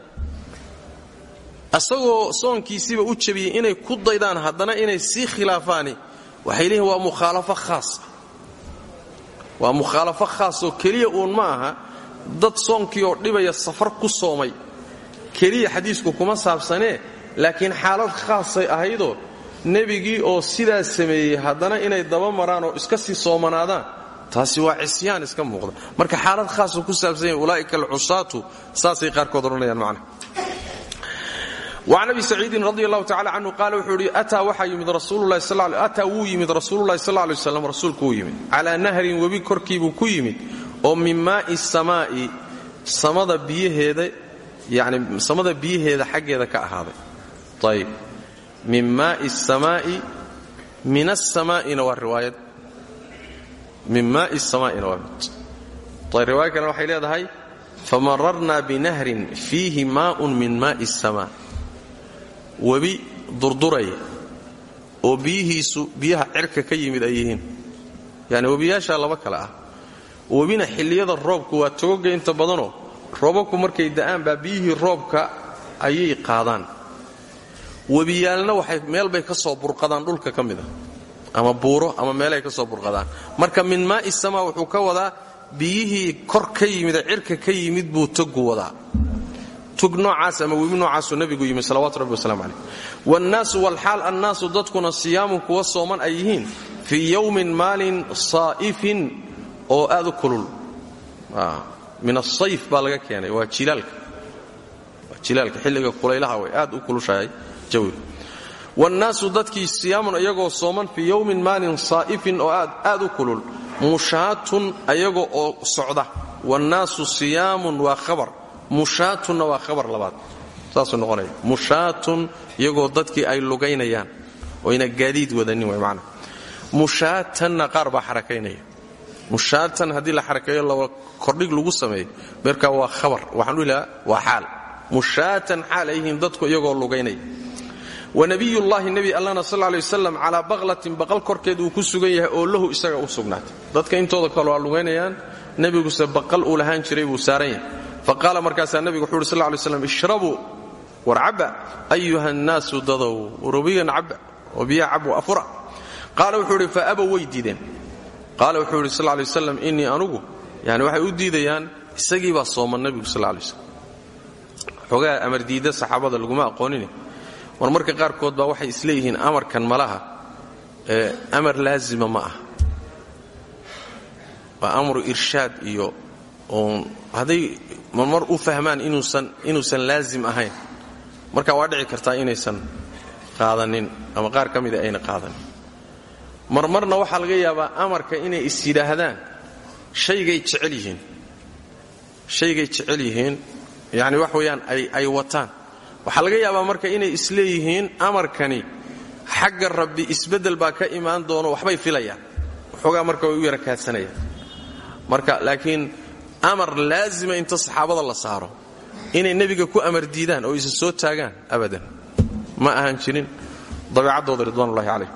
Asagoo soonkiisiiba u jabiyey inay ku daydaan haddana inay sii khilaafaani waxay leeyihiin waa mukhaalafo khaasa waa mukhaalafo khaasoo keliya uun ma aha dad soonkii oo dhibaya safar ku soomay. Keliya xadiisku kuma saabsanee laakiin xaalad khaasay ahaydoo nebigii oo sidaa sameeyey haddana inay daba maraan oo iska sii soomanaadaan taasi waa cisyaan iska muuqda. Marka xaalad khaasoo ku saabsan yahay ulaa'ika alcusaatu saasay qaarkood odhanayaan macna. وcan abi saciidin radi allahu tacala canhu wuxuu idhi ataa wuu yimid rasuululahi sal lay slam rasuulku wuu yimid. Calaa nahrin webi korkiibuu ku yimid oo min maai samaa'i samada biyaheeda xaggeeda ka ahaaday min maai samaa'i min asamaa'ina waa riwaayad. Min maai samaa'ina waa mid ayb riwaaya kalena waxay leedahay famararna binahrin fiihi maaun min maai samaa. Webi durduraya oo biyihiisu biyaha cirka ka yimid ay yihiin. Yani webiyaashaa laba kale ah. Webina xilliyada roobku waa togoga inta badanoo roobabku markay da'aan baa biyihii roobka ayay qaadaan webiyaalna waxay meelbay ka soo burqadaan dhulka ka mida ama buuro ama meelay ka soo burqadaan. Marka min maa'i samaa wuxuu ka wadaa biyihii kor ka yimid cirka ka yimid buu togu wadaa. Tug noocaas ama webi noocaasuu nabigu yimi salawatu rabbi waslamu caleyh wannaasu walxaal annaasu dadkuna siyaamun kuwa sooman ay yihiin fii yowmin maalin saa'ifin oo aad u kulul. Min asayf baa laga keenay waa jilaalka. Jilaalka xilliga kulaylaha way aad u kulushahay wannaasu dadkii siyaamun iyagoo sooman fii yowmin maalin saa'ifin oo aad u kulul mushaatun ayaga oo socda. Wannaasu siyaamun waa khabar. Mushaatunna waa khabar labaad. Saasuu noqonaya. Mushaatun iyagoo dadkii ay lugaynayaan. Oyna gaadiid wadanin way macna. Mushaatanna qaar baa mushaatan haddii la xarakeeyo laba kordhig lagu sameeyo marka waa khabar. Waxaan u ilaha waa xaal. Mushaatan xaal dadku iyagoo lugaynaya wanabiyullaahi nebi allana sal lay waslam calaa baqlatin baqal korkeed uu ku sugan yahay oo lahu isaga u sugnaatay. Dadka intooda kale waa lugaynayaan nebiguse baqal uu lahaan jiray buu saaran yahay. Faqaala markaasaa nebigu wuxu uhi sal lay slam ishrabuu war cabba ayuha nnaasu dadow warobigan cabba oo biyaha cab wuxuu idhi fa way diideen. Qaala wuxuu yidhi sal lay waslam innii anugu yani waxay u diidayaan isagii baa sooman nebigu sal lay slam xogaa amar diidda saxaabada laguma aqoonine war marka qaarkood baa waxay isleeyihiin amarkan malaha amar laazima ma ah waa amru irshaad iyo hadday marmar u fahmaan inuusan laazim ahayn marka waa dhici kartaa inaysan qaadanin ama qaar ka mida ayna qaadanin. Marmarna waxaa laga yaabaa amarka inay is yidhaahdaan shaygay jecel yihiin. Shaygay jecel yihiin. Yani wax weeyaan ay wataan waxaa laga yaabaa marka inay isleeyihiin amarkani xagga rabbi isbeddel baa ka imaan doono waxbay filayaan. Waxoogaa marka way u yara kaadsanayaan marka laakiin amar laazima inta saxaabada la saaro inay nebiga ku amar diidaan oo isa soo taagaan abadan. Ma ahan jirin. Dabeecaddooda ridwanullahi calayh.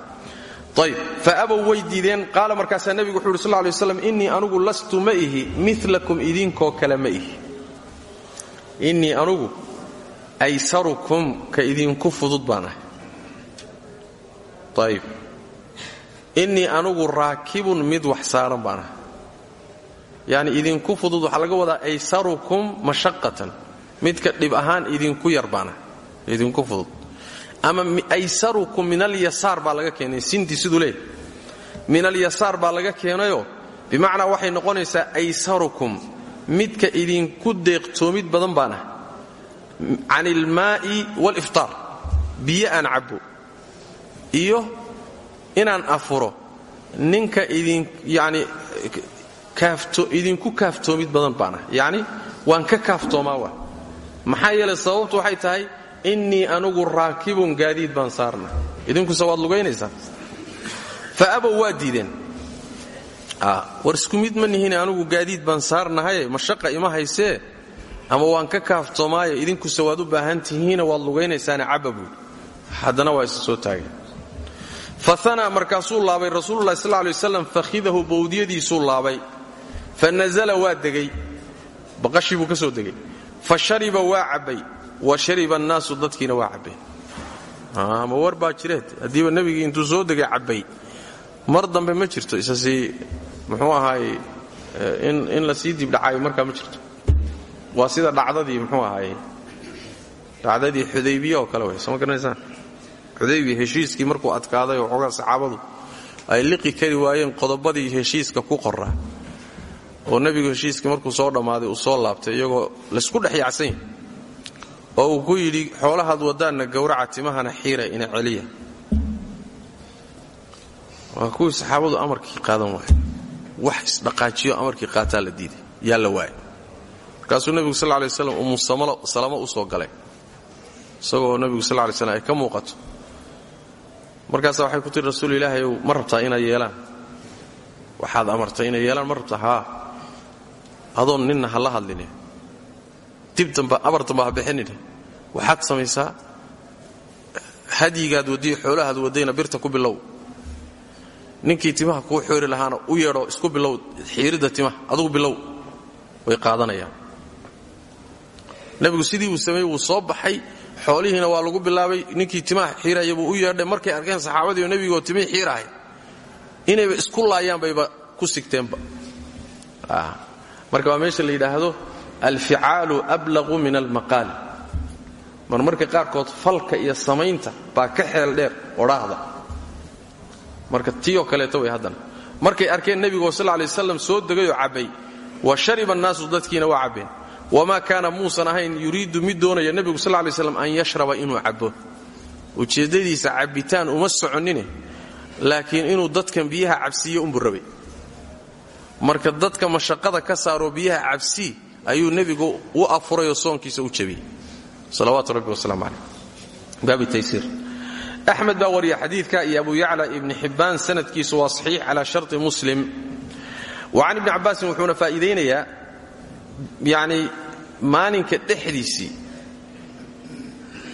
Ayb fa abow way diideen. Qaala markaasaa nebigu wuxu uhi sal lay waslam innii anugu lastu ma ihi milakum aysarukum ka idinku fudud baan ahay. Innii anugu raakibun mid wax saaran baan ahay. Idinku fudud waxaa laga wadaa aysarukum mashaqatan midka dhib ahaan idinku yar baan ahay. Idinku fudud. Ama aysarukum min alyasaar baa laga keenay. Sinti siduu leeyahy min alyasaar baa laga keenayoo bimacnaa waxay noqonaysaa aysarukum. Midka idinku deeqtoomid badan baan can ilmaa'i waaliftaar biyo aan cabbo. Iyo inaan afuro. Ninka idin yani idinku kaaftoomid badan baan ahay yacni waan ka kaaftoomaa waa. Maxaa yeelay sababtu waxay tahay innii anugu raakibun gaadiid baan saarna idinkuse waad lugaynaysaa? Fa abow waa diideen. War isku mid ma nihine anugu gaadiid baan saarnahaye mashaqa ima haysee ama waan ka kaaftoomaaye idinkuse waad u baahan tihiine waad haddana waa isa soo taageen. Fahanaa markaasuu laabay rasuululahi sal lay waslam fakhidahu bowdyadiisuu laabay. Fa nazala waa degay. Baqashii buu ka soo fa shariba waa cabbay. Wa shariba annaasu dadkiina waa cabbeen ma war baa jireed. Haddiiba nebigii intuu soo degay cabbay. Mar dambe ma jirto isasii muxuu ahaaye in la sii dibdhacaayo markaa ma jirto waa sida dhacdadii muxuu ahaaye dhacdadii xudaybiye kale way soo ma heshiiskii markuu adkaaday oo xoogaa saxaabadu ay liqi kari waayeen qodobadii heshiiska ku qoraa oo nebigu heshiiskii markuu soo dhammaaday uu soo laabtay iyagoo laysku dhex yaacsan yahay. Oo uu ku yidhi xoolahaad wadaanna gowraca timahana xiira ina celiya. Waa kuwii saxaabadu amarkii qaadan waaya wax isdhaqaajiyo amarkii qaataa la diiday. Yaa la waaya markaasuu nebigu sal lay waslam umu salamo u soo galay. Isagoo nebigu sal lay slam ay ka muuqato. Markaasa waxay ku tihi rasuul ilaahayow ma rabtaa inay yeelaan? Waxaad amartay inay yeelaan? Ma rabtaa? Adoon ninna ha la hadline dibdamba abartamba ha bixinine waxaad samaysaa? Hadyigaad wadiyo xoolahaad wadayna birta ku bilow. Ninkii timaha kuu xoori lahaana u yeedho isku bilow xiiridda timaha adugu bilow. Way qaadanayaan nebigu sidii uu sameeyey wuu soo baxay xoolihiina waa lagu bilaabay ninkii timaha xiiraya buu u yeedhay markay arkeen saxaabadii oo nebigaoo timihii xiirahay inayba isku laayaan bayba ku sigteenba. Marka waa meesha la yidhaahdo alficaalu ablaqu min almaqaal. Marmarka qaarkood falka iyo samaynta baa ka xeel dheer odhaahda. Marka tioo kaleeto way haddana. Markay arkeen nebigoo sal lay waslam soo degayoo cabbay wa shariba annaasu dadkiina waa cabbeen wamaa kaana muusan ahayn yuriidu mid doonaya nebigu sal lay slam an yashraba inuu cabbo ujeeddadiisa cabbitaan uma soconine laakiin inuu dadkan biyaha cabsiiyo unbuu rabay marka dadka mashaqada ka saaroo biyaha cabsii ayuu nebigu u afurayoo soonkiisa u jabiyey salawaatu rabbi wasalaamu caleyh baabi taysiir axmed baa wariya xadiidka iyo abu yacla ibni xibbaan sanadkiisu waa saxiix calaa sharti muslim wa can ibni cabbaasin wuxuuna faa'iidaynayaa yacni maalinka dhexdiisii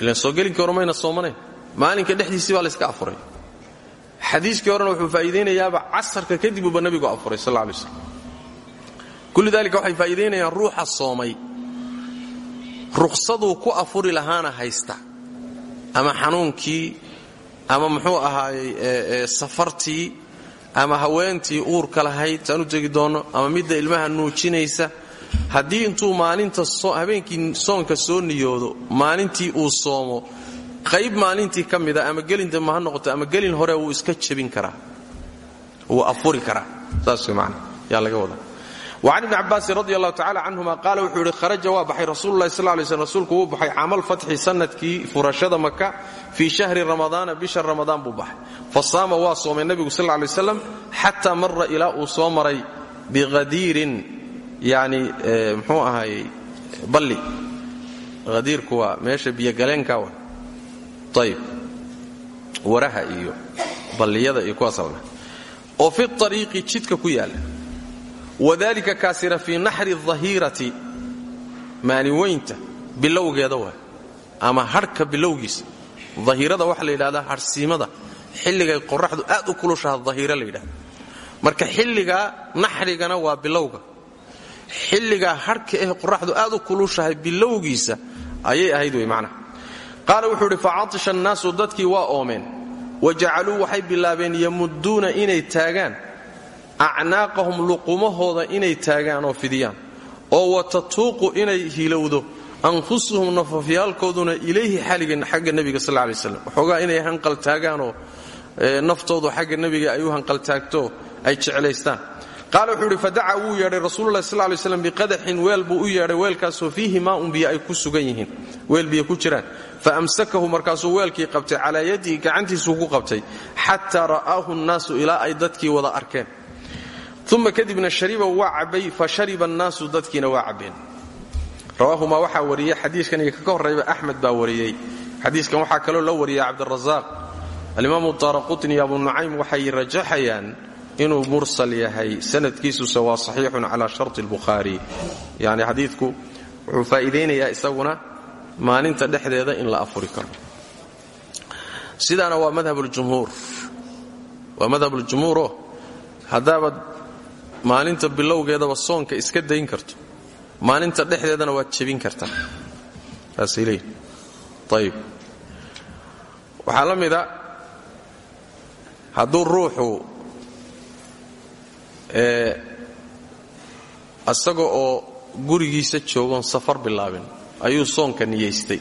ilan soo gelinkii hore mayna soomanayn. Maalinka dhexdiisii baa layska afuray. Xadiiskii horena wuxuu faa'iidaynayaaba casarka kadib uuba nebigu afuray sal lay slam kulli dalika waxay faa'iidaynayaan ruuxa soomay. Ruqsaduu ku afuri lahaana haysta. Ama xanuunkii ama muxuu ahaayey safartii ama haweentii uurka lahayd saan u tegi doonno ama midda ilmaha nuujinaysa haddii intuu maalinta habeenkii soonka soo niyoodo maalintii uu soomo qayb maalintii ka ama gelin dambe noqoto ama gelin hore wuu iska jebin karaa. Wuu afuri karaa. Saas man yaa laga wadaa. Wacan ibni cabaasin radi allahu tacala canhuma qaala wuxuu yidhi kharaja waa baxay rasuululahi sal lay slm rasuulku wuu baxay caamal fatxi sannadkii furashada maka fii shahri ramadaana bisha ramadaan buu baxay. Fa saama waa soomay nebigu sal lay waslam xataa mara ilaa uu soo maray biqadiirin yani mxuu ahaayey balli. Hadiirku waa meesha biyogaleenka wa ayb waraha iyo balliyada iyo kuwaasalna oo fi ariiqi jidka ku yaalla wadalika kaasina fii naxri ahahirati maalinweynta bilowgeeda waa. Ama hadhka bilowgiisa. Dahirada waxaa la yidhahdaa hadhsiimada xilligay qoraxdu aad u kulushaha dahiira la yidhahda marka xilligaa naxrigana waa bilowga xilligaa hadhka eh qoraxdu aad u kulushahay bilowgiisa ayay ahayd wey macnaha qaala wuxuu idhi facatisha annaasu dadkii waa oomeen. Wa jacaluu waxay bilaabeen yamudduuna inay taagaan. Acnaaqahum luqumahooda inay taagaan oo fidiyaan. Oo watatuuqu inay hilowdo. Anfusuhum nafafyaalkooduna ilayhi xaligan xagga nebiga sal lay slam waxoogaa inay hanqaltaagaanoo naftoodu xagga nebiga ay u hanqaltaagto ay jeclaystaan qaala wuxuu idhi fadaca wuu yeedhay rasuululahi sal lay slam biqadaxin weel buu u yeedhay weelkaasoo fiihi maaun biyo ay ku sugan yihiin weel biyo ku jiraan. Faamsakahu markaasuu weelkii qabtay calaa yadihi gacantiisuu ku qabtay xataa ra'aahu nnaasu ilaa ay dadkii wada arkeen. Uma kadibna shariba waa cabbay fa shariba annaasu dadkiina waa cabbeen. Rawaahumaa waxaa wariyey xadiiskan iyo kaka horrayba axmed baa wariyey. Xadiiskan waxaa kaloo la wariyay cabdirasaaq alimaamu daaraqutni iyo abu nucaym waxay rajaxayaan inuu mursal yahay sanadkiisuse waa saxiixun calaa sharti albukhaari. Yani xadiidku wuxuu faa'iidaynayaa isaguna maalinta dhexdeeda in la afuri karo. Sidaana waa madhab ljumhuur waa madhabuljumhuuro haddaabaad maalinta bilowgeedaba soonka iska dayn karto maalinta dhexdeedana waad jebin kartaa saasay leeyihiin ayib waxaa la mida isaga oo gurigiisa joogoon safar bilaabin ayuu soonka niyaystay.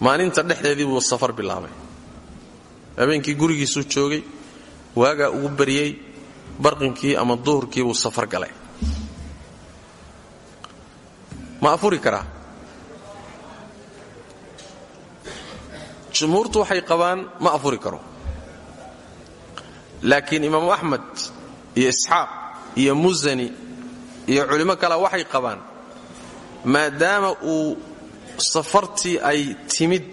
Maalinta dhexdeedii buu safar bilaabay. Habeenkii gurigiisuu joogay waagaa ugu baryey barqinkii ama duhurkii buu safar galay. Ma afuri karaa? Jumhuurtu waxay qabaan ma afuri karo laakiin imaamu axmed iyo isxaaq iyo musani iyo culimmo kale waxay qabaan maadaama uu safartii ay timid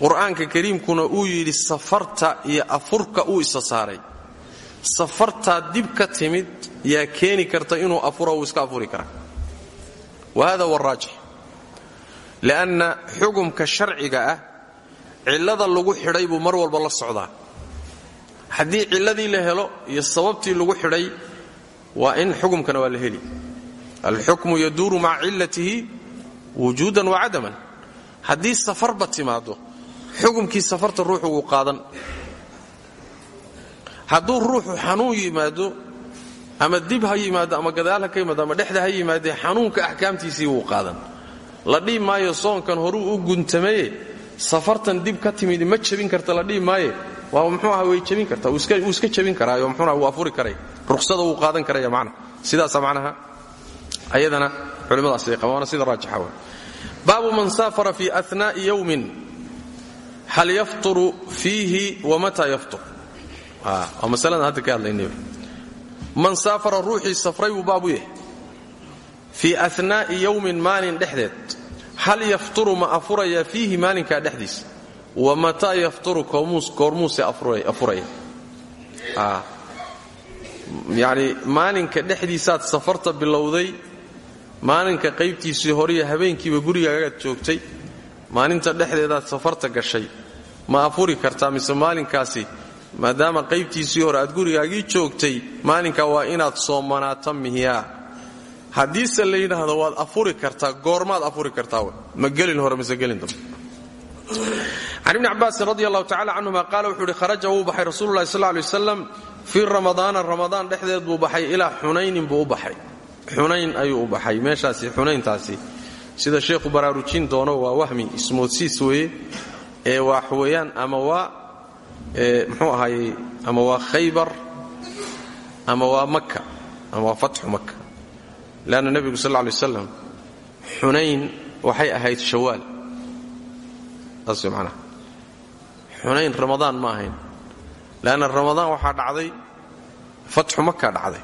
qur'aanka kariimkuna uu yidhi safarta iyo afurka uu isa saaray. Safartaa dib ka timid yaa keeni karta inuu afuro uu iska afuri karaa wa hada huwa araajix li'anna xugumka sharciga ah cillada lagu xidhay buu mar walba la socdaa haddii cilladii la helo iyo sababtii lagu xidhay waa in xukumkana waa la heli. Alxukmu yaduuru maca cillatihi wujuudan wa cadaman. Haddii safarba timaado xukumkii safarta ruuxu wuu qaadan. Hadduu ruuxu xanuun yimaado ama dib ha yimaado ama gadaal ka yimaado ama dhexda ha yimaadee xanuunka axkaamtiisii wuu qaadan. La dhihi soonkan horuu u guntamaye safartan dib ka timid ma jebin karta la dhihi maaye waa muxuu aha way jebin kartaa. Wuu iska jebin karaayo muxuuna wuu afuri karay. Ruqsada wuu qaadan karaya macna. Sidaasa macnaha. Ayadana culimmadaas ay qabaan waana sida raajixa wa baabu man saafara fi anaa'i yowmin hal yafturu fiihi wamataa yaftur? Waa masaladan hadda ka hadlaynay man saafara ruuxii safray buu baabu yahay. Fii anaa'i yowmin maalin dhexdeed hal yafturu ma afuraya fiihi maalinkaa dhexdiisa wamataa yafturu koormuuse afuraya. Yacni maalinka dhexdiisaad safarta bilowday maalinka qaybtiisii horiyo habeenkiiba gurigaagaad joogtay maalinta dhexdeedaad safarta gashay ma afuri kartaa mise maalinkaasi maadaama qaybtiisii hore aad gurigaagii joogtay maalinkaa waa inaad soomanaato mihiyaa haddiise la waad afuri kartaa goormaad afuri kartaa ma gelin hore mise gelin dambe can ibni cabaasin radi allahu tacala canhuma qaala wuxuu uhi kharaja wuu baxay rasuululahi sal lay waslam fii ramadaana ramadaan dhexdeed buu baxay ilaa xunaynin buu u baxay xunayn ayuu u baxay meeshaasi xunayntaasi sida sheekhu baraarujin doono waa wahmi ismoodsiis weeye ee waa xweeyaan ama waa mxuu ahaayey ama waa khaybar ama waa maka ama waa fatxu maka leanna nebigu sal alay waslam xunayn saas way macnaha xunayn ramadaan ma ahayn. Leanna ramadaan waxaa dhacday fatxu makaa dhacday.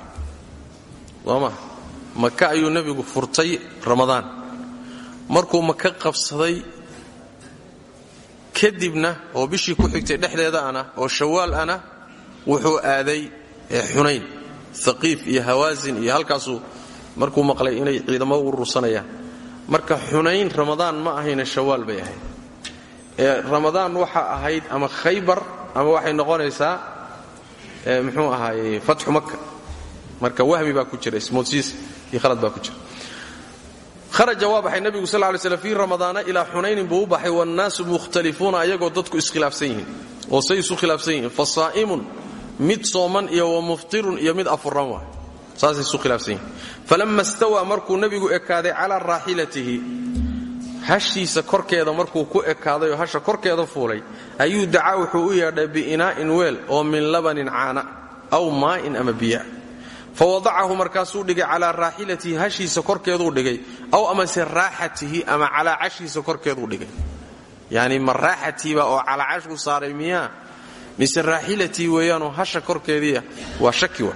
Soo ma maka ayuu nebigu furtay ramadaan. Markuu maka qabsaday kadibna oo bishii ku xigtay dhexdeeda ana oo shawaal ana wuxuu aaday xunayn haqiif iyo hawaasin iyo halkaasuu markuu maqlay inay ciidamo urursanayaan marka xunayn ramadaan ma ahayna shawaal bay ahayd ramadaan waxa ahayd ama khaybar ama waxay noqonaysaa muxuu ahaaye fatxu maka marka wahmi baa ku jira ismoodsiis iyo khalad baa ku jira haraja waa baxay nebigu sal lay slam fii ramadaana ilaa xunaynin buu u baxay wannaasu mukhtalifuuna ayagoo dadku iskhilaafsan yihiin oo say isu khilaafsan yihiin. Fa mid sooman iyo wa muftirun iyo mid afuran waay. Saasay isu khilaafsan yihiin. Falamma stawaa markuu nebigu ekaaday calaa raaxilatihi hashiisa korkeeda markuu ku ekaaday oo hasha korkeeda fuulay ayuu dacaa wuxuu u yeedhay biinaa'in weel oo min labanin caana aw maa'in ama biya. Fa wadacahu markaasuu dhigay calaa raaxilatihi hashiisa korkeeduu dhigay aw amase raaxatihi ama calaa cashiisa korkeeduu dhigay. Yani ma raaxatiiba oo calaa cashku saaray miyaa mise raaxilatii weeyaanoo hasha korkeediia waa shaki wa.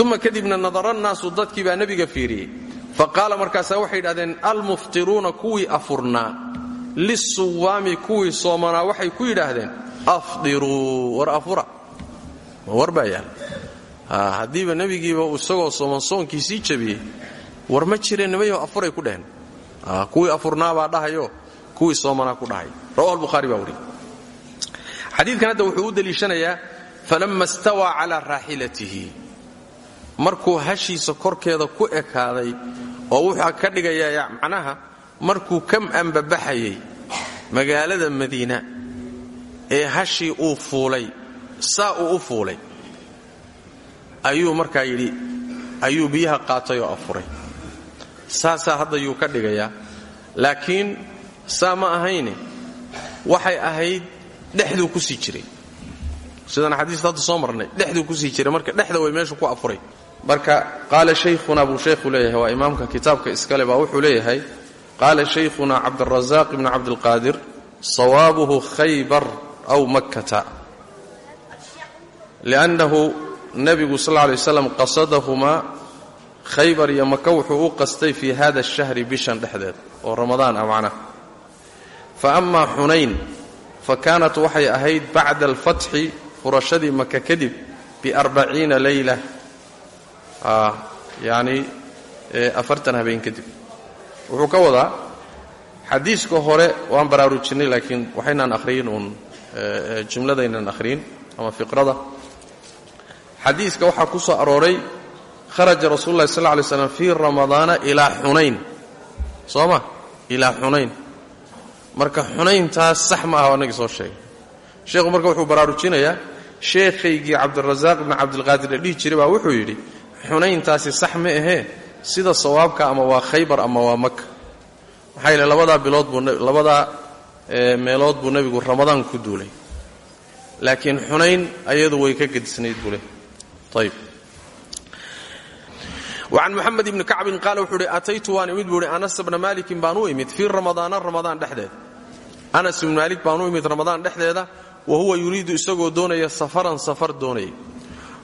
Uma kadibna nadara nnaasu dadkii baa nebiga fiiriyey fa qaala markaasaa waxay yidhahdeen almuftiruuna kuwii afurnaa lisuwaami kuwii soomanaa waxay ku yidhaahdeen afdiruu war afura ma war baa yaal. Haddiiba nebigiiba isagoo sooman soonkiisii jabiyey war ma jireen nimayo afuray ku dheheen kuwii afurnaabaa dhahayo kuwii soomanaa ku dhahay. Rawahu lbukhaari baa wariye xadiidkan hadda wuxuu u deliishanayaa falama stawaa calaa raaxilatihi markuu hashiisa korkeeda ku ekaaday oo wuxuu ka dhigayaa macnaha markuu ka ambabaxayay magaalada madiina ee hashii uu fuulay saa uu u fuulay ayuu markaa yidhi ayuu biyaha qaatay oo afuray. Saasaa hadda yuu ka dhigayaa laakiin saa ma ahayne waxay ahayd dhexduu ku sii jiray. Sidaan xadiista hadda soo marnay dhexduu ku sii jiray marka dhexda way meeshu ku afuray marka qaala shaykhuna buu sheekhu leeyahay waa imaamka kitaabka iskale baa wuxuu leeyahay qaala shaykhuna cabdirazaaq ibnu cabdilqaadir sawaabuhu khaybar aw makkata. Liannahu nebigu sal alay waslam qasadahumaa khaybar iyo maka wuxuu u qastay fii hada ashahri bishan dhexdeed oo ramadaan ah macnaha fa amaa xunayn fa kaanat waxay ahayd bacda alfatxi furashadii maka kadib biarbaciina leyla yacni afartan habeen kadib. Wuxuu ka wadaa xadiiska hore waan baraarujinay laakiin waxaynaan akhriyin uun jumladaynan akhriyin ama fiqrada. Xadiiska waxaa ku soo arooray kharaja rasuulu llahi sal alay slam fii ramadaana ilaa xunayn. Soo ma ilaa xunayn. Marka xunayntaas sax ma aha annagii soo sheegay. Sheekhu marka wuxuu baraarujinayaa sheekhaygii cabdirasaaq ibni cabdilqaadir la dhihi jiray baa wuxuu yidhi xunayntaasi sax ma ahee? Sida sawaabka ama waa khaybar ama waa maka maxaa yeele labadaa bilood buu labadaa meelood buu nebigu ramadaan ku duulay. Laakiin xunayn ayadu way ka gedisnayd buu leh ayb wacan muxamed ibni kacbin qaala wuxuu uhi ataytu waan imid buu hi anas bna maalikin baan u imid fii ramadaana ramadaan dhexdeeda. Anas ibnu maalik baan u imid ramadaan dhexdeeda wa huwa yuriidu isagoo doonaya safaran safar doonaya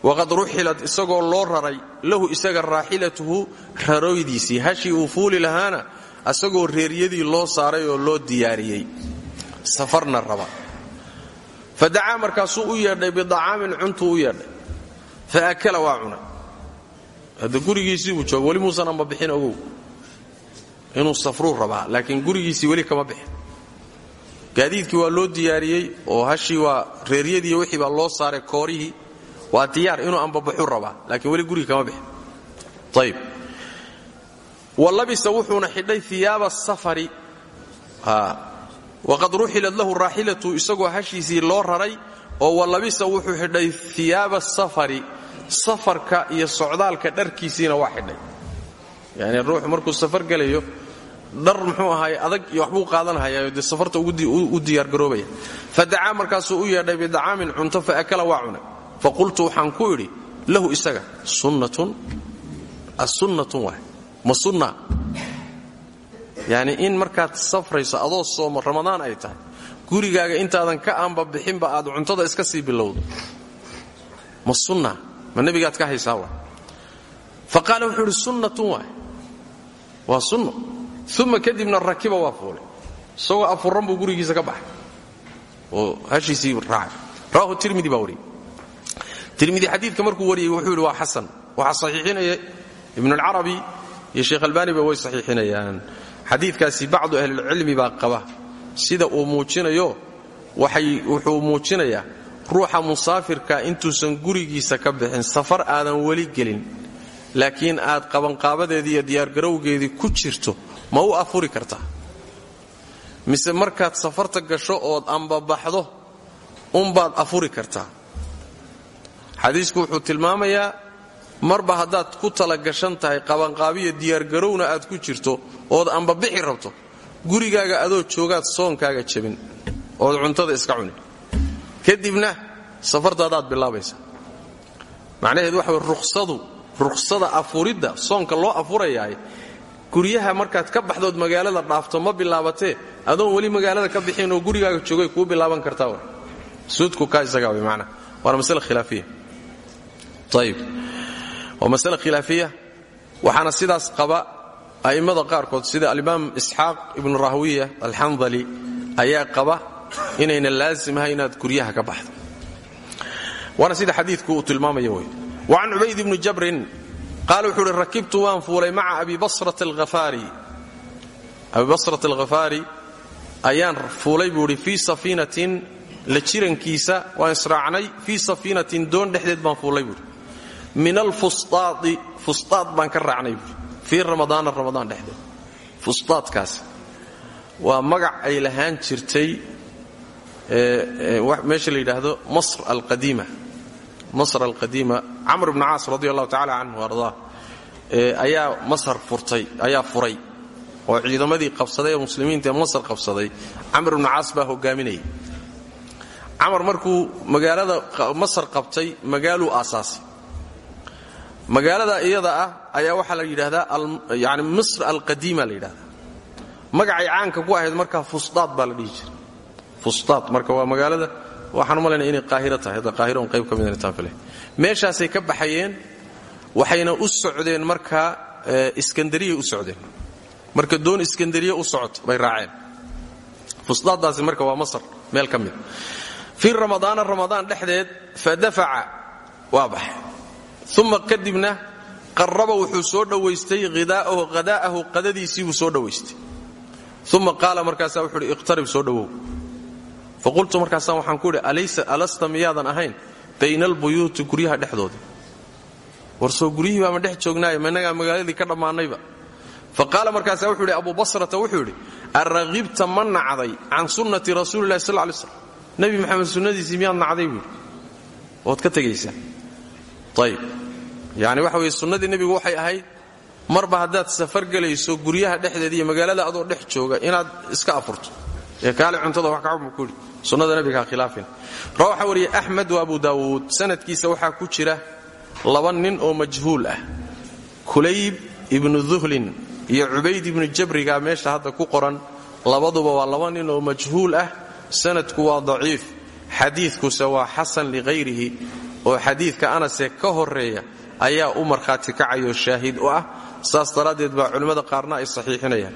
waqad ruxilat isagoo loo raray lahu isaga raaxilatuhu rarooydiisii hashii uu fuuli lahaana isagoo reeryadii loo saaray oo loo diyaariyey. Safarna raba. Fa dacaa markaasuu u yeedhay bidacaamin cuntuu u yeedhay. Fa akala waa cunay hadda gurigiisii buu jooga weli muusan amba bixin ogow. Inuu safruu rabaa laakiin gurigiisii weli kama bixin. Gaadiidkii waa loo diyaariyey oo hashii waa reeryadii wixii loo saaray koorihii waa diyaar inuu ambabaxu rabaa laakiin weli guriga kama bixin. Ayb wa labisa wuxuuna xidhay iyaaba safari. Waqad ruxilat lahu raaxilatu isagoo hashiisii loo raray oo wa labisa wuxuu xidhay iyaaba safari. Safarka iyo socdaalka dharkiisiina waa xidhay. Yani ruuxu markuu safar gelayo dhar muxuu ahaay adag iyo waxbuu qaadanhayaa dee safarta u diyaargaroobaya. Fadacaa markaasuu u yeedhay bidacaamin cunto faakala waa cunay faqultu waxaan ku idhi lahu isaga sunnatun asunnatun waay ma sunna. Yani in markaad safrayso adoo sooma ramadaan ay tahay gurigaaga intaadan ka aanba bixinba aad cuntada iska sii bilowdo. Ma sunna ma nebigaad ka haysaa wa wuxuu idhi sunnatun waay. Waa sunno uma kadibna rakiba waa fuulay. Isagoo afurran buu gurigiisa ka baxay. Oo hashiisii raacay. Rawahu tirmidi baa tirmidi xadiidka markuu wariyey wuxuu yidhi waa xasan. Waxaa saxiixinaya ibnualcarabi iyo sheekh albaaniba way saxiixinayaan. Xadiidkaasi bacdu ahlilcilmi baa qaba. Sida uu muujinayo wuxuu muujinayaa ruuxa musaafirka intuusan gurigiisa ka bixin safar aadan weli gelin. Laakiin aad qabanqaabadeedii iyo diyaargarowgeedii ku jirto ma u afuri kartaa mise markaad safarta gasho ood ambabaxdo unbaad afuri kartaa xadiisku wuxuu tilmaamayaa marba haddaad ku tala gashan tahay qabanqaabiya diyaargarowna aad ku jirto ood ambabixi rabto gurigaaga adoo joogaad soonkaaga jabin ood cuntada iska cuni. Kadibna safartaadaad bilaabaysa. Macnaheedu waxa ruqsadu ruqsada afuridda soonka loo afurayaay guryaha markaad ka baxdood magaalada dhaafto ma bilaabatee adoon weli magaalada ka bixin oo gurigaaga joogay kuu bilaaban kartaa suudku kaa isagaa way macnaha waana khilaafiya ayib waa masale khilaafiya. Waxaana sidaas qaba a'immada qaarkood sida alimaam isxaaq ibnu rahwiya alxandali ayaa qaba inayna laasimahay inaad guryaha ka baxdo. Waana sida xadiidku uu tilmaamaya wey wacan cubayd ibni jabrin qaala wuxuu uhi rakibtu waan fuulay maca abi basrata alkhafaari ayaan fuulay buu idhi fii la jirankiisa waan israacnay fii safiinatin doon dhexdeed baan fuullay buuri min alfustaadi fustaad baan ka raacnay fii ramadaana ramadaan dhexdeed fustaadkaasi waa magac ay lahaan jirtay meesha la yidhaahdo masr alqadiima camr bnu caas radi allahu tacala canhu ardaa ayaa masar furtay ayaa furay oo ciidamadii qabsaday muslimiinta ee qabsaday. Camr bnu caas baa hogaaminayay camar markuu magaalada masar qabtay magaaluu aasaasay magaalada iyada ah ayaa waxaa la yidhaahdaa yani misr alqadiima la yidhahdaa magacay caanka ku ahayd markaa fustaad baa la dhihi jiray. Marka waa magaalada waxaan u malaynaya inay tahay. Hadda qaahiro un qayb ka mid intaan filay meeshaasay ka baxayeen waxayna u socdeen markaa iskandariyay u socdeen. Marka doon iskandariya u socoto bay raaceen. Fustaadaasi marka waa masar meel ka mid. Fii ramadaan dhexdeed fa dafaca waa uma kadibna qarraba wuxuu soo dhowaystay hidaa'ahu hadaa'ahu qadadiisii buu soo dhowaystay. Uma qaala markaasaa wuxuu uhi iqtarib soo dhowow. Faqultu markaasaa waxaan ku idhi alasta miyaadan ahayn bayna albuyuuti guryaha dhexdooda war soo guryihii baama dhex joognaaya ma innagaa magaaladii ka dhammaannayba fa qaala markaasaa wuxuu idhi abu basrata wuxuu yidhi arraqibta ma nacday can sunnati rasuulilahi sal lay slam nebi maxamed sunnadiisii miyaad nacday buu ka tegaysaa ayib yani waxa weye sunnadii nebigu waxay ahayd marba haddaad safar gelayso guryaha dhexdeeda magaalada adoo dhex jooga inaad iska afurto. Ee kaale cuntada wax kacabuu ku yidhi. Sunnada nebigaa khilaafin. Ra waxaa wariyey axmed wa abu daawuud. Sanadkiisa waxaa ku jira laba nin oo majhuul ah. Kulayb ibnu duhlin iyo cubayd ibnu jabriga meesha hadda ku qoran. Labaduba waa laba nin oo majhuul ah. Sanadku waa daciif. Xadiidkuse waa xasan likhayrihi oo xadiidka anase ka horreeya ayaa u markhaati kacayoo shaahid u ah saas daraaddeed baa culimmada qaarna ay saxiixinayaan.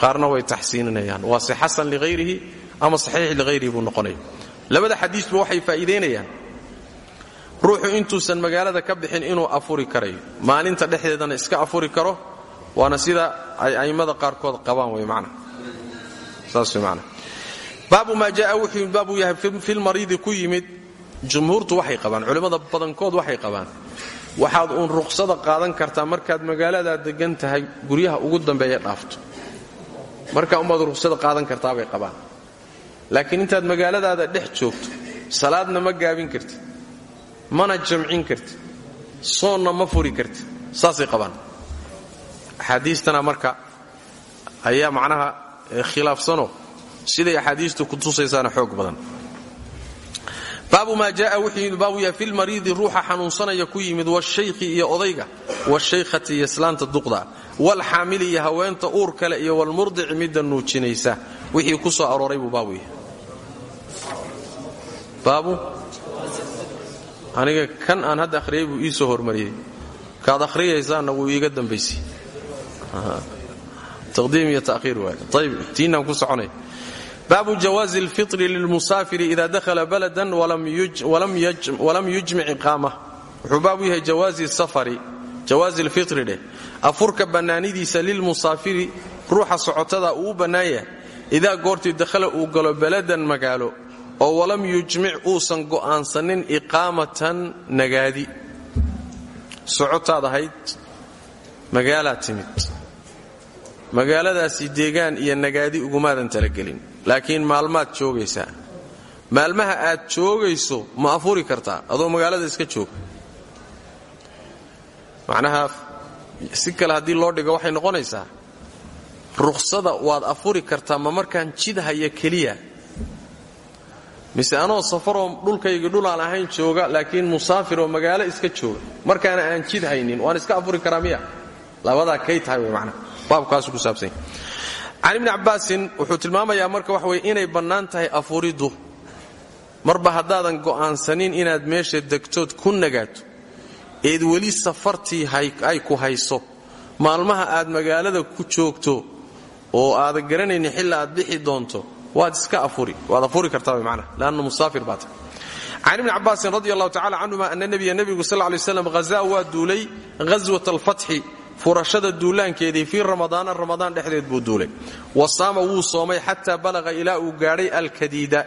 Qaarna way taxsiininayaan waase xasan likhayrihi ama saxiix likhayrihi buu noqonaya labada xadiisba waxay faa'iidaynayaan. Ruuxu intuusan magaalada ka bixin inuu afuri karayo maalinta dhexdeedana iska afuri karo waana sida ay a'immada qaarkood qabaan wey macna. Saas wey macna. Baabu maa jaa wuxuu baabuu yahay filmariidi ku yimid jumhuurtu waxay qabaan culimmada badankood waxay qabaan. Waxaad uun ruqsada qaadan kartaa markaad magaaladaa degan tahay guryaha ugu dambeeya dhaafto. Markaa umbaad ruqsada qaadan kartaabay qabaan. Laakiin intaad magaaladaada dhex joogto salaadna ma gaabin kartid mana jamcin kartid soonna ma furi kartid saasay qabaan. Axaadiistana marka ayaa macnaha khilaafsanoo siday axaadiistu ku tusaysaana xoog badan baabu maa jaaa wuxuu yimid baabu yahay filmariidi ruuxa xanuunsanaya ku yimid washaykhi iyo odayga washaykhati iyo islaanta duqda walxaamili iyo haweenta uur kale iyo walmurdici midda nuujinaysa. Wixii ku soo arooray buu baabu aniga kan aan hadda akhriyay buu ii soo hormariyey. Kaad akhriyaysaanna wuu iiga dambaysay. Iyo ta'khiir waay. Ayib tiinaan ku soconay baabu jawaazi alfitri lilmusaafiri ida dakhala baladan walam yujmic iqaamah wuxuu baabu yahay jawaazi safari jawaazi lfitri dheh. Afurka bannaanidiisa lilmusaafiri ruuxa socotada uu u bannaan yahay idaa goortii dakhala uu galo baladan magaalo oo walam yujmic uusan go'aansanin iqaamatan nagaadi. Socotaad ahayd magaalaad timid. Magaaladaasi deegaan iyo nagaadi ugumaadan talagelin laakiin maalmaad joogaysaa. Maalmaha aad joogayso ma afuri kartaa adoo magaalada iska jooga. Macnaha si kale haddii loo dhigo waxay noqonaysaa ruqsada waad afuri kartaa ma markaan jid haya keliya. Mise anoo safaroo dhulkayga dhulaan ahayn jooga laakiin musaafir oo magaalo iska jooga markaana aan jid haynin waan iska afuri karaa miya? Labadaa kay tahay wey macnaha baabkaasu ku saabsanya can ibni cabbaasin wuxuu tilmaamayaa marka waxa weye inay bannaan tahay afuriddu marba haddaadan go'aansanin inaad meesha degtood ku nagaato eed weli safartii ay ku hayso. Maalmaha aad magaalada ku joogto oo aadan garanaynin xilla aad bixi doonto waad iska afuri waad afuri kartaa way macnaha. Leanna musaafir baa tahay. Can ibni cabbaasin radi allahu tacala canhuma ana nebiya nebigu sal lay slam hazaa waa duulay ghaswat alfatxi furashada duulaankeedii fii ramadaana ramadaan dhexdeed buu duulay. Wa saama soomay xataa balaqa ilaa uu gaadhay alkadiida.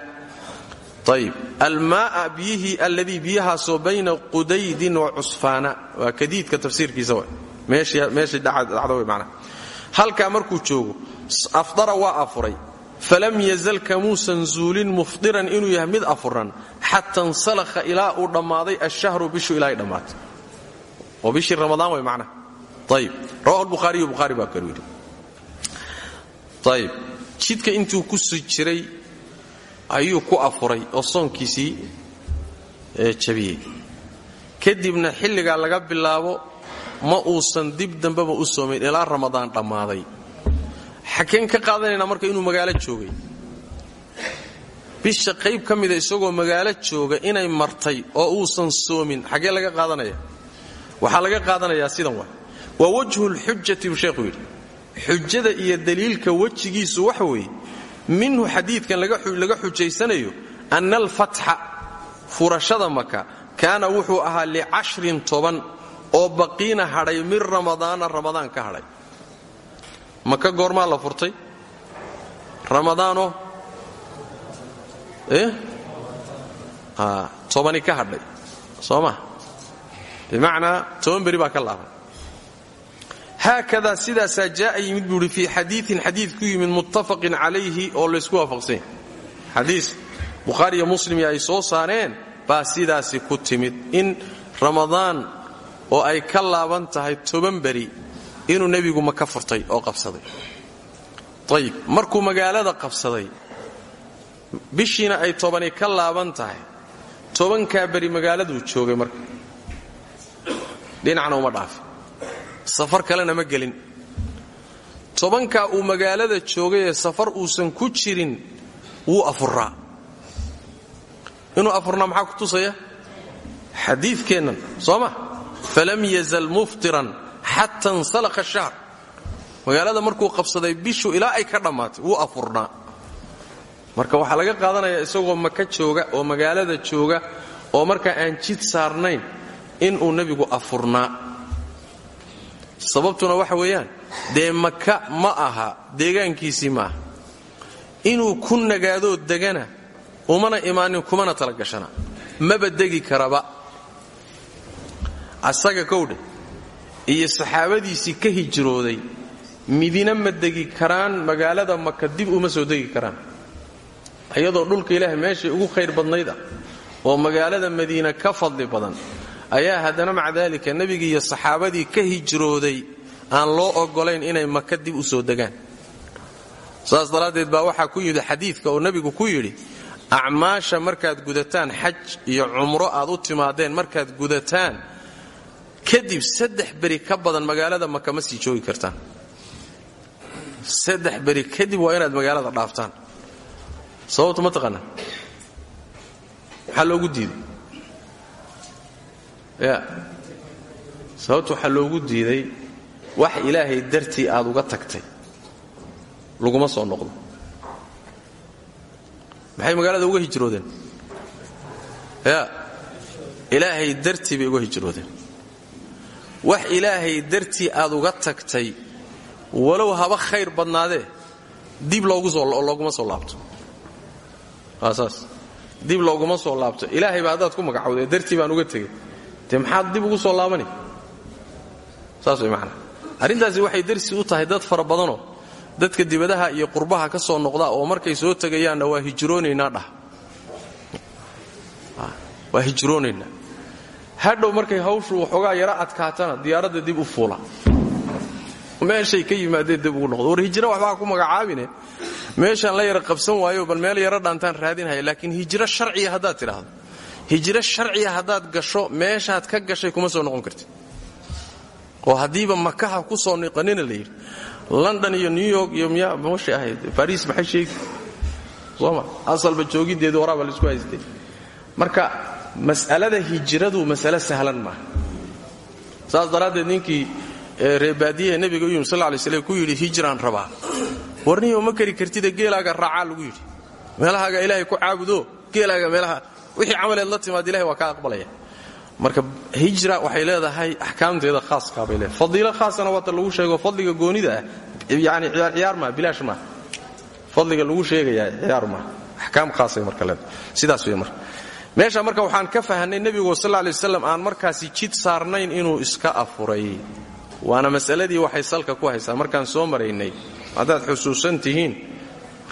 Ayib almaaa biyihii alladii biyahaasoo bayna qudaydin wa cusfaana. Waa kadiidka tafsiirkiisa meeshay dhacda wey manaa halkaa markuu joogo afdara waa afuray. Falam yazal kamuusan zuulin mufdiran inuu yahay mid afuran xata nsalakha ilaa uu dhammaaday ashahru bishu ilaa ay dhammaatay oo ramadaan way macnaha ayib rawahu lbukhaariyu bukhaari baa kalu yidhi ayib jidka intuu ku jiray ayuu ku afuray oo soonkiisii jabiyey. Kadibna xilligaa laga bilaabo ma uusan dib dambeba u soomayn ilaa ramadaan dhammaaday. Xakeen ka qaadanaynaa marka inuu magaalo joogay. Bisha qayb ka mida isagoo magaalo jooga inay martay oo uusan soomin. Xaggee laga qaadanaya? Waxaa laga qaadanayaa sidan waa waa wajhu lxujati buu sheekhu yidhi. Xujada iyo daliilka wejigiisu waxa weeye. Minhu xadiidkan laga xujaysanayo ana alfatxa furashada maka kaana wuxuu ahaa licashrin toban oo baqiina hadhay min ramadaana ramadaan ka hadhay. Maka goormaa la furtay? Ramadaanoo eh? Tobani ka hadhay. Soo ma? Bimacnaa toban beri baa ka laaban haakadaa sidaasaa jaaa yimid buu ihi fii xadiiin xadii ku yimid muttafaqin calayhi oo laysku waafaqsanya xadiis bukhaariiyo muslimii ay soo saareen baa sidaasi ku timid in ramadaan oo ay ka laaban tahay toban beri inuu nebigu maka furtay oo qabsaday ayib markuu magaalada qabsaday bishiina ay tobani ka laaban tahay tobankaa beri magaaladuu joogay marka dhinacna uma dhaafi safar kalena ma gelin. Tobankaa uu magaalada joogay ee safar uusan ku jirin wuu afuraa inuu afurnaa maxaa ku tusaya? Xadiidkeennan soo ma? Falam yazal muftiran xata nsalakha shahr. Magaalada markuu qabsaday bishu ilaa ay ka dhammaatay wuu afurnaa. Marka waxaa laga qaadanayaa isagoo maka jooga oo magaalada jooga oo markaa aan jid saarnayn inuu nebigu afurnaa sababtuna waxa weeyaan dee maka ma aha deegaankiisii ma inuu ku nagaadoo degana umana imaanin kumana talagashana maba degi karaba. Asaga kowdhe iyo saxaabadiisii ka hijrooday midina ma degi karaan magaalada maka dib uma soo degi karaan. Iyadoo dhulka ilaahay meeshay ugu khayr badnayd ah oo magaalada madiina ka fadli badan ayaa haddana maca daalika nebigii iyo saxaabadii ka hijrooday aan loo ogolayn inay maka dib u soo degaan. Saas daraaddeed baa waxaa ku yimid xadiidka oo nebigu ku yidhi acmaasha markaad gudataan xaj iyo cumro aad u timaadeen markaad gudataan kadib saddex beri ka badan magaalada maka ma sii joogi kartaan. Saddex beri kadib waa inaad magaalada dhaaftaan. Sababtu ma taqaanaa? Maxaa loogu ya. Sababtu waxaa loogu diiday wax ilaahay dartii aad uga tagtay. Laguma soo noqdo. Maxay magaalada uga hijroodeen? Ya. Ilaahay dartii bay uga hijroodeen. Wax ilaahay dartii aad uga tagtay walow haba khayr badnaadee dib looguma soo laabto. Saas dib looguma soo laabto. Ilaahay ba haddaad ku magacawdee dartii baan uga tegey dee maxaad dib ugu soo laabani? Saas way macnaa waxay darsi u tahay dad fara badanoo dadka dibadaha iyo qurbaha ka soo noqda oo markay soo tegayaanna waa hijroonaynaa dhah. Waa hijroonaynaa hadhow markay hawshu waxoogaa yaro adkaatana diyaaradda dib u fuula. Meeshay ka yimaadeen dib ugu noqdo war hijro waxbaa ku magacaabine. Meeshaan la yara qabsan waayo bal meel yaro dhaantaan raadinhaya laakiin hijro sharciya haddaad tidhaahdo hijro sharciya haddaad gasho meeshaad ka gashay kuma soo noqon kartid. Oo haddiiba makaha ku soo noqonina la yidhi london iyo new york iyo miya mashay ahayd bariis maxay sheegi sooma asalba joogiddeedu horaaba la isku haystay. Marka mas'alada hijradu masale sahlan maaha saas daraaddeed ninkii reebaadiyaha nebiga u yimi sal lay ku yidhi hijraan rabaa. Warniyo ma kari kartide geelaaga raacaa lagu yidhi. Meelahaaga ilaahay ku caabudo geelaaga meelaha wixii camaleed la timaad ilahay waa ka aqbalaya. Marka hijra waxay leedahay axkaamteeda khaaska bay leedahay. Fadiilo khaasana waata lagu sheego fadliga goonida ah ciyaar maaha bilaash maaha fadliga lagu sheegayaa ciyaar maaha axkaam khaasay marka leedahay. Sidaas wey marka. Meesha marka waxaan ka fahanay nebigu sal lay waslam aan markaasi jid saarnayn inuu iska afuray. Waana masaladii waxay salka ku haysaa. Markaan soo maraynay haddaad xusuusan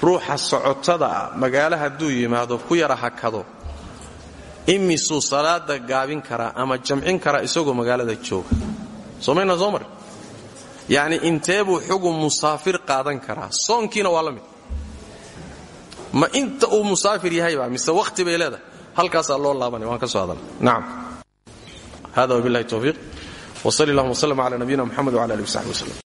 ruuxa socotada magaalo hadduu yimaado ku yara hakado imisuu salaada gaabin karaa ama jamcin karaa isagoo magaalada jooga. Somayna soo marin yacni intee buu xugun musaafir qaadan karaa? Soonkiina waa la mid. Ma inta uu musaafir yahaybaa mise wakhti bay leedahay? Halkaasaa loo laabanaya waan ka soo hadalna nacam hada wabillahi towfiiq wsal allahuma wslm cala nabiyina mxamed wcala alih wsaxbi wslem